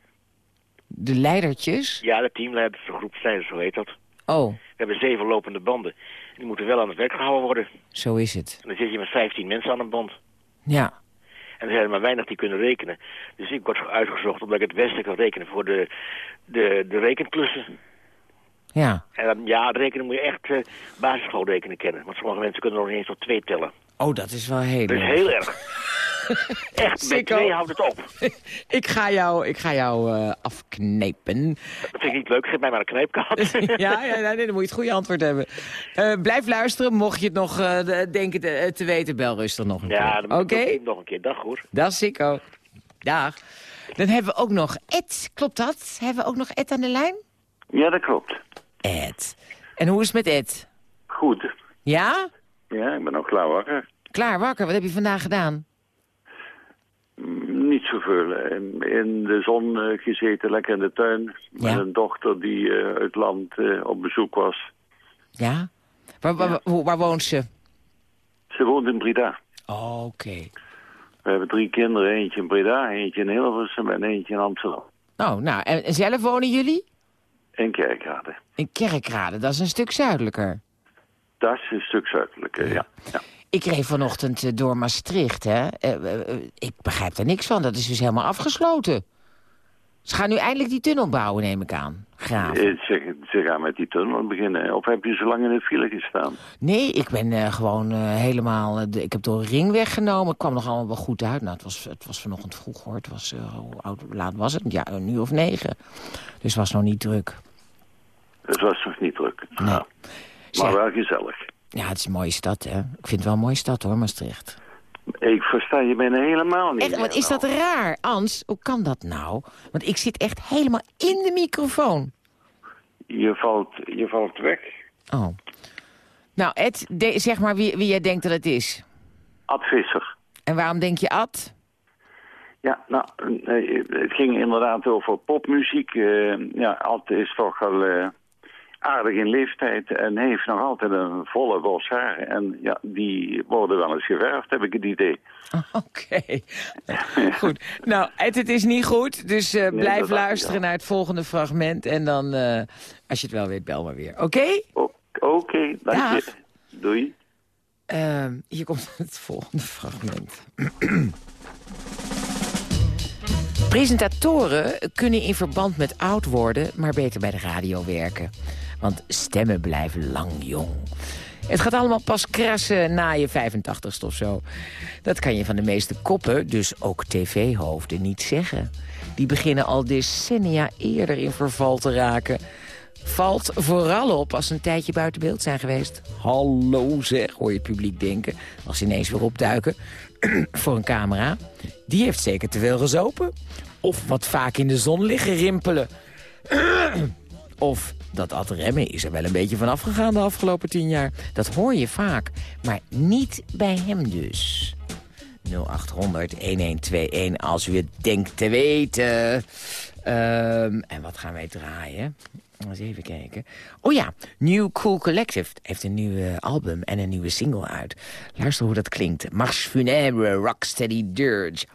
De leidertjes... Ja, de teamleiders, de groepsleiders, zo heet dat. Oh, We hebben zeven lopende banden. Die moeten wel aan het werk gehouden worden. zo is het. En dan zit je met 15 mensen aan een band. Ja, En er zijn er maar weinig die kunnen rekenen. Dus ik word uitgezocht omdat ik het beste kan rekenen voor de, de, de rekenklussen. ja. En dan, ja, rekenen moet je echt eh basisschoolrekenen kennen. Want sommige mensen kunnen nog niet eens tot twee tellen. Oh, dat is wel heel Dat is heel erg. echt, met Sikko. twee houdt het op. Ik ga jou, ik ga jou eh, afknepen. Dat vind ik niet leuk. Geef mij maar een kneepkaart. ja, ja nee, nee, dan moet je het goede antwoord hebben. Eh, blijf luisteren, mocht je het nog eh, de- denken te, te weten, bel rustig nog een Ja, keer. dan Oké? moet ik nog een keer. Dag hoor. Dag Sikko. Dag. Dan hebben we ook nog Ed, klopt dat? Hebben we ook nog Ed aan de lijn? Ja, dat klopt. Ed. En hoe is het met Ed? Goed. Ja? Ja, ik ben ook klaar wakker. Klaar, wakker. Wat heb je vandaag gedaan? Mm, Niet zoveel. In, in de zon eh, gezeten, lekker in de tuin. Met Ja. een dochter die eh, uit land eh, op bezoek was. Ja? Waar, waar, woont ze? Ze woont in Breda. Oh, Oké. We hebben drie kinderen. Eentje in Breda, eentje in Hilversum en eentje in Amsterdam. Oh, nou, en, en zelf wonen jullie? In Kerkrade. In Kerkrade, dat is een stuk zuidelijker. Dat is een stuk zuidelijker, ja. ja. Ik reed vanochtend eh, door Maastricht, hè. Eh, eh, ik begrijp er niks van. Dat is dus helemaal afgesloten. Ze gaan nu eindelijk die tunnel bouwen, neem ik aan. Graaf. Eh, Ze, ze gaan met die tunnel beginnen. Of heb je zo lang in het file gestaan? Nee, ik ben gewoon helemaal... de, ik heb de ring weggenomen. Het kwam nog allemaal wel goed uit. Nou, het was, het was vanochtend vroeg, hoor. Het was, hoe oud, laat was het? Ja, een uur of negen. Dus het was nog niet druk. Het was nog niet druk. Nee. Maar Zeg. wel gezellig. Ja, het is een mooie stad, hè. Ik vind het wel een mooie stad, hoor, Maastricht. Ik versta je bijna helemaal niet. Echt, is dat raar, Ans? Hoe kan dat nou? Want ik zit echt helemaal in de microfoon. Je valt, je valt weg. Oh. Nou, Ed, de- zeg maar wie, wie jij denkt dat het is. Ad Visser. En waarom denk je Ad? Ja, nou, het ging inderdaad over popmuziek. Eh, ja, Ad is toch al aardig in leeftijd en heeft nog altijd een volle bos haar. En ja, die worden wel eens geverfd, heb ik het idee. Oké. Goed. Nou, het is niet goed. Dus eh, blijf luisteren naar het volgende fragment. En dan, eh, als je het wel weet, bel maar weer. Oké? Oké, dank je. Dag. Doei. Ehm, hier komt het volgende fragment. Presentatoren kunnen in verband met oud worden... maar beter bij de radio werken. Want stemmen blijven lang jong. Het gaat allemaal pas krassen na je 85ste of zo. Dat kan je van de meeste koppen, dus ook tv-hoofden, niet zeggen. Die beginnen al decennia eerder in verval te raken. Valt vooral op als ze een tijdje buiten beeld zijn geweest. Hallo zeg, hoor je het publiek denken. Als ze ineens weer opduiken voor een camera. Die heeft zeker te veel gezopen. Of wat vaak in de zon liggen rimpelen. Of dat Ad is er wel een beetje van afgegaan de afgelopen tien jaar. Dat hoor je vaak, maar niet bij hem dus. 0800-1121 als u het denkt te weten. Ehm, en wat gaan wij draaien? Eens even kijken. Oh ja, New Cool Collective heeft een nieuw album en een nieuwe single uit. Luister hoe dat klinkt. Marche funèbre, rocksteady dirge.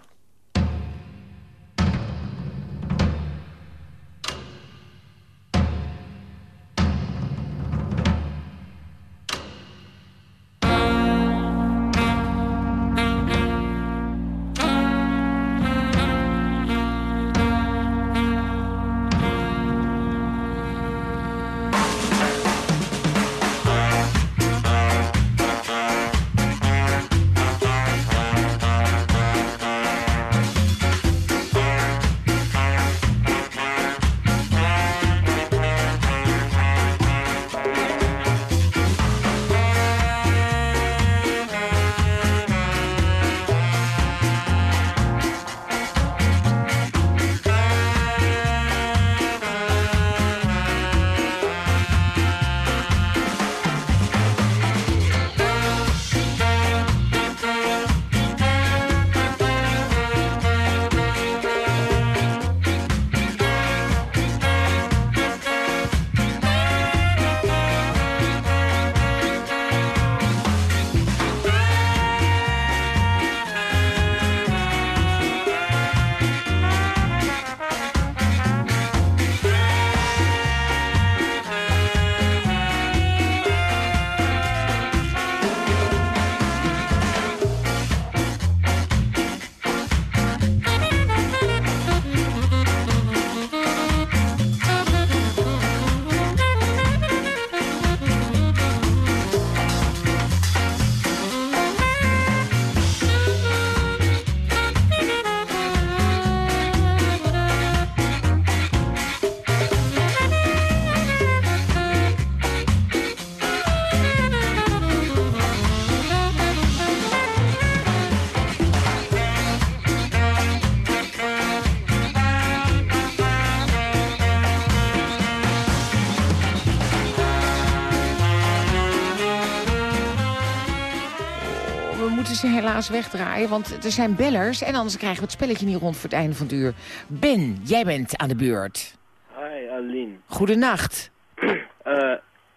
Helaas wegdraaien, want er zijn bellers... en anders krijgen we het spelletje niet rond voor het einde van het uur. Ben, jij bent aan de beurt. Hi, Aline. Goedenacht. Eh,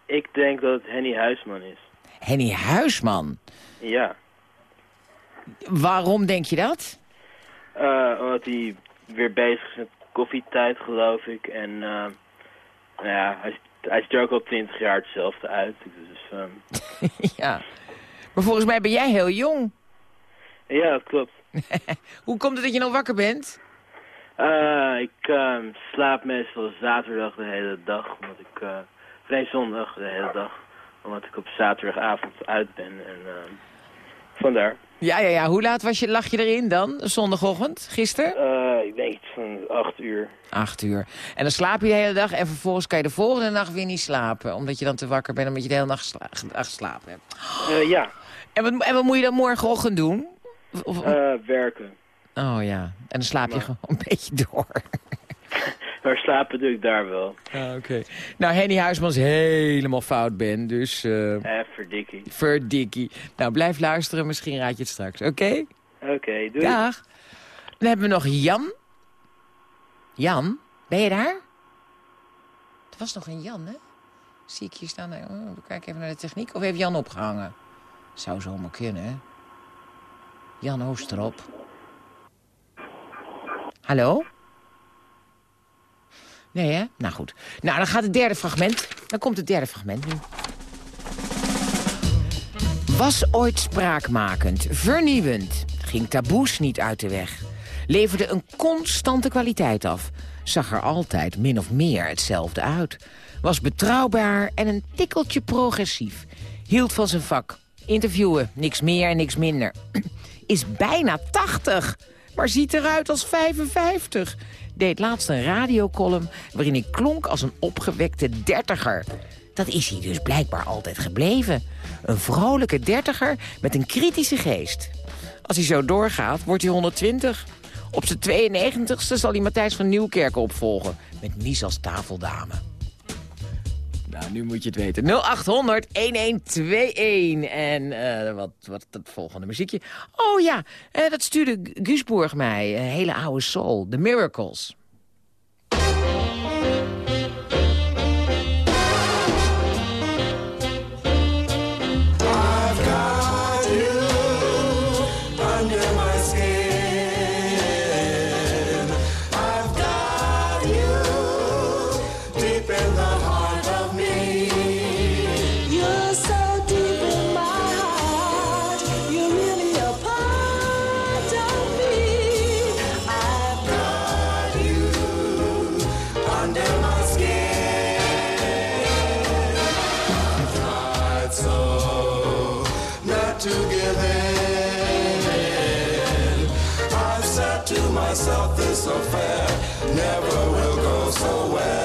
ik denk dat het Henny Huisman is. Henny Huisman. Ja. Waarom denk je dat? Eh, omdat hij weer bezig is met koffietijd, geloof ik. En eh, nou ja, hij, hij ziet er ook al twintig jaar hetzelfde uit. Dus ehm, ja. Maar volgens mij ben jij heel jong. Ja, dat klopt. Hoe komt het dat je nog wakker bent? Eh, ik ehm, slaap meestal zaterdag de hele dag, omdat ik... nee, zondag de hele dag, omdat ik op zaterdagavond uit ben. En ehm, vandaar. Ja, ja, ja. Hoe laat was je, lag je erin dan? Zondagochtend? Gisteren? Eh, ik weet van acht uur. Acht uur. En dan slaap je de hele dag en vervolgens kan je de volgende nacht weer niet slapen. Omdat je dan te wakker bent, omdat je de hele nacht geslapen hebt. Ja, En wat, en wat moet je dan morgenochtend doen? Of- eh, werken. oh ja, en dan slaap je gewoon een beetje door. Maar slapen doe ik daar wel. Ah, oké. Nou, Henny Huismans helemaal fout ben, dus... eh Eh, verdikkie. verdikkie. Nou, blijf luisteren, misschien raad je het straks, oké? Oké, doei. Dag. Dan hebben we nog Jan. Jan, ben je daar? Er was nog een Jan, hè? Zie ik hier staan. Oh, we kijken even naar de techniek. Of heeft Jan opgehangen? Zou zomaar kunnen, hè? Jan Oosterop. Hallo? Nee, hè? Nou goed. Nou, dan gaat het derde fragment. Dan komt het derde fragment nu. Was ooit spraakmakend, vernieuwend, ging taboes niet uit de weg. Leverde een constante kwaliteit af. Zag er altijd min of meer hetzelfde uit. Was betrouwbaar en een tikkeltje progressief. Hield van zijn vak. Interviewen, niks meer en niks minder. Is bijna 80, maar ziet eruit als 55. Deed laatst een radiocolumn waarin ik klonk als een opgewekte dertiger. Dat is hij dus blijkbaar altijd gebleven. Een vrolijke dertiger met een kritische geest. Als hij zo doorgaat, wordt hij 120. Op zijn 92ste zal hij Matthijs van Nieuwkerk opvolgen. Met Mies als tafeldame. Nou, nu moet je het weten. 0800 1121. En eh, wat, wat het volgende muziekje. Oh ja, eh, dat stuurde Guusburg mij. Een hele oude soul. The Miracles. South is so fair, never will go so well.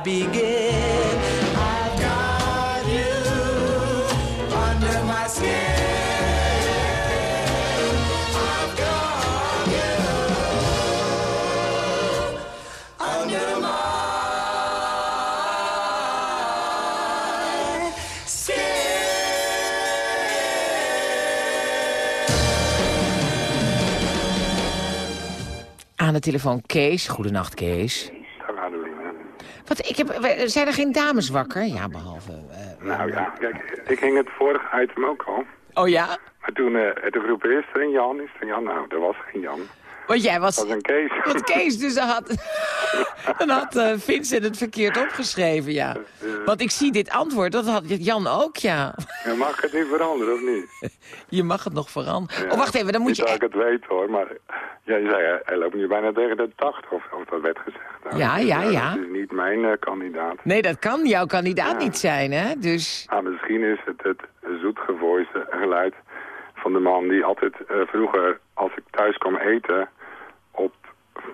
I begin. I've got you under my skin. Aan de telefoon Kees. Goedenacht, Kees. Wat, ik heb, zijn er geen dames wakker? Ja, behalve... eh, Nou ja, kijk, ik ging het vorige item ook al. Oh ja? Maar toen, eh toen vroeg eerst er een Jan, is er een Jan? Nou, er was geen Jan. Want jij was... Dat was een Kees. Want Kees, dus dan had, dan had eh, Vincent het verkeerd opgeschreven, ja. Want ik zie dit antwoord, dat had Jan ook, ja. Ja, mag ik het niet veranderen, of niet? Je mag het nog veranderen. Ja, Oh, wacht even, dan moet niet je... dat ik het weet hoor, maar jij zei, eh, hij loopt nu bijna tegen de 80, of, of dat werd gezegd. Nou, Ja, ja, eh, ja. Dat is niet mijn eh, kandidaat. Nee, dat kan jouw kandidaat niet zijn, hè? Dus... Ah, misschien is het het zoetgevoiste geluid van de man die altijd vroeger, als ik thuis kwam eten, op,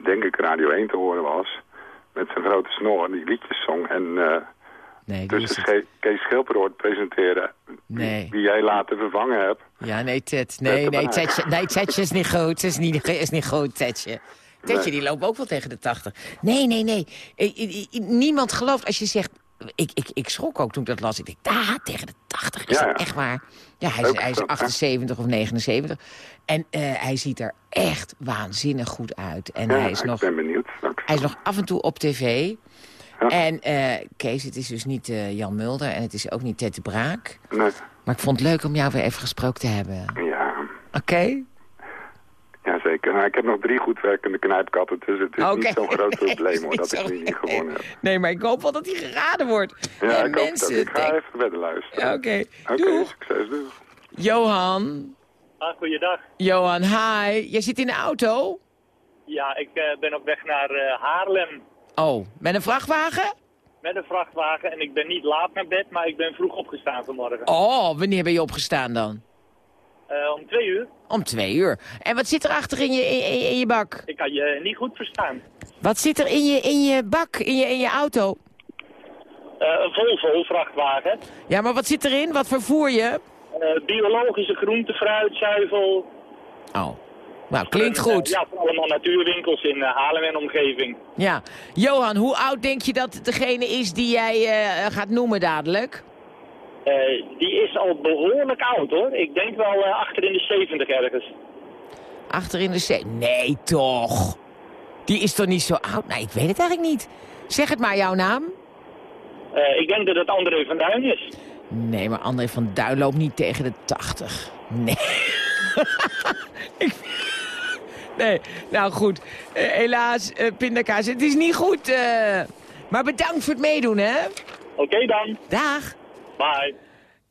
denk ik, Radio 1 te horen was. Met zijn grote snor, die liedjes zong. En Nee, tussen Ge- Kees Schilperoort presenteren... Nee. die jij later vervangen hebt. Ja, nee, Ted. Nee, nee. Tetje, nee, Tetje is niet goed. Is niet, is niet goed, Tetje. Tetje, Nee. die loopt ook wel tegen de 80. Nee, nee, nee. Niemand gelooft als je zegt... Ik, ik, ik schrok ook toen ik dat las. Ik dacht, ah, tegen de 80 is Ja, dat ja. echt waar? Ja, hij is, hij is zo, hè? 78 of 79. En eh, hij ziet er echt waanzinnig goed uit. En Ja, hij is ik nog... ben benieuwd. Hij is nog af en toe op tv. En eh, Kees, het is dus niet eh, Jan Mulder en het is ook niet Ted Braak. Nee. Maar ik vond het leuk om jou weer even gesproken te hebben. Ja, Oké? ja zeker. Nou, ik heb nog drie goed werkende knijpkatten, dus het is niet zo'n groot probleem hoor, dat ik die niet gewonnen heb. Nee, maar ik hoop wel dat hij geraden wordt. Ja, En ik hoop dat. Ik ga denk- even verder luisteren. Oké, Oké, doeg. succes, doeg. Johan. Ah, goeiedag. Johan, hi. Jij zit in de auto? Ja, ik eh, ben op weg naar eh, Haarlem Oh, met een vrachtwagen? met een vrachtwagen en ik ben niet laat naar bed, maar ik ben vroeg opgestaan vanmorgen. Oh, wanneer ben je opgestaan dan? Eh, om twee uur. Om twee uur. En wat zit er achter in je, in, in- je bak? Ik kan je niet goed verstaan. Wat zit er in je, in je bak, in je, in je auto? Eh, een Volvo vrachtwagen. Ja, maar wat zit erin? Wat vervoer je? Eh, biologische groente, fruit, zuivel. Oh, nou, klinkt En, goed. eh, ja, voor allemaal natuurwinkels in eh, Haarlem en omgeving. Ja. Johan, hoe oud denk je dat degene is die jij eh, gaat noemen dadelijk? Eh, die is al behoorlijk oud hoor. Ik denk wel eh, achter in de 70 ergens. Achter in de zee? Nee, toch? Die is toch niet zo oud? Nee, ik weet het eigenlijk niet. Zeg het maar, jouw naam? Eh, ik denk dat het André van Duin is. Nee, maar André van Duin loopt niet tegen de 80. Nee. Ik- nee, nou goed. Eh, helaas, eh, pindakaas, het is niet goed. eh. maar bedankt voor het meedoen, hè? Oké dan. Dag. Bye.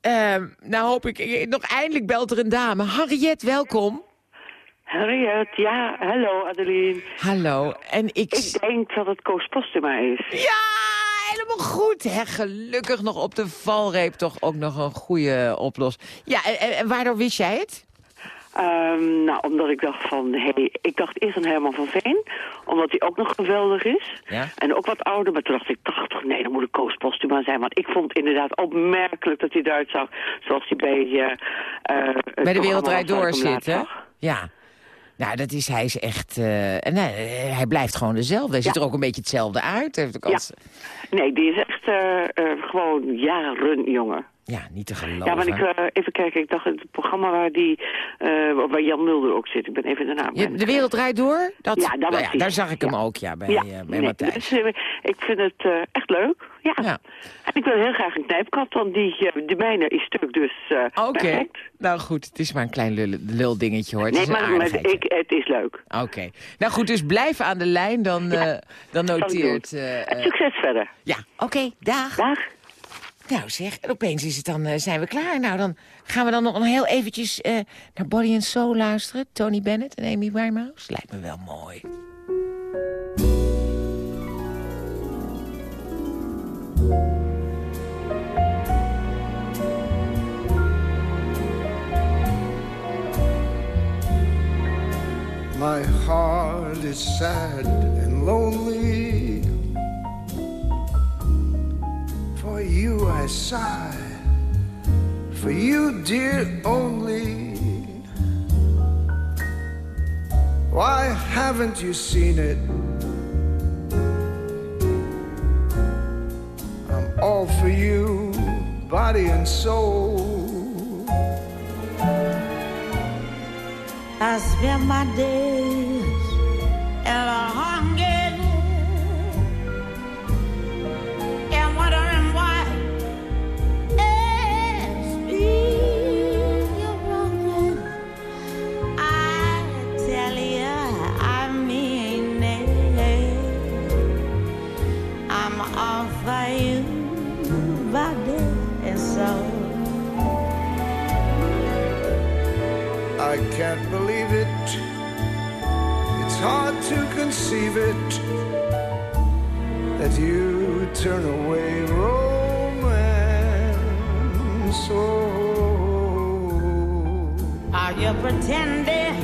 Ehm, nou hoop ik, nog eindelijk belt er een dame. Harriet, welkom. Harriet, ja, hallo Adeline. Hallo, en ik... Ik denk dat het Koos Postuma is. Ja, helemaal goed. Hè? Gelukkig nog op de valreep toch ook nog een goede oplos. Ja, en, waardoor wist jij het? Ehm, nou, omdat ik dacht van, hey, ik dacht eerst aan Herman van Veen, omdat hij ook nog geweldig is. Ja. En ook wat ouder, maar toen dacht ik, 80, nee, dan moet het Koos Postuma zijn. Want ik vond inderdaad opmerkelijk dat hij eruit zag zoals hij bij... eh eh, Bij de programma Wereld was Draait waar Door ik zit, hè? Ja. Nou, dat is, hij is echt... eh, en nee, hij blijft gewoon dezelfde. Hij ziet er ook een beetje hetzelfde uit. Hij heeft ook Ja. als- Nee, die is echt eh, eh, gewoon jaren jonger. Ja, niet te geloven. Ja, maar ik, eh, even kijken, ik dacht het programma waar, die, eh, waar Jan Mulder ook zit. Ik ben even de naam. Je- de wereld draait door? Dat, Ja, daar was nou ja, daar zag ik hem ook, ja, bij, ja, eh, bij nee, Matthijs. dus, ik vind het echt leuk. Ja. En ik wil heel graag een knijpkat, want die, de mijne is stuk, dus Oké, perfect. nou goed, het is maar een klein lul, lul dingetje hoor. Het Nee, is een maar, ik, het is leuk. Oké. Nou goed, dus blijf aan de lijn, dan, dan noteert... succes verder. Ja, oké, dag. Dag. Nou zeg, en opeens is het dan, eh, zijn we klaar. Nou, dan gaan we dan nog een heel eventjes eh, naar Body and Soul luisteren. Tony Bennett en Amy Winehouse. Lijkt me wel mooi. My heart is sad and lonely. You I sigh, for you, dear, only. Why haven't you seen it? I'm all for you, body and soul. I spend my days in a to conceive it that you turn away romance. Oh, Are you pretending?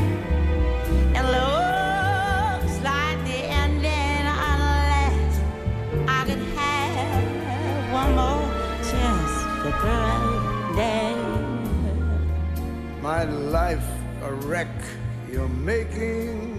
It looks like the ending unless I could have one more chance for the grande. My life a wreck you're making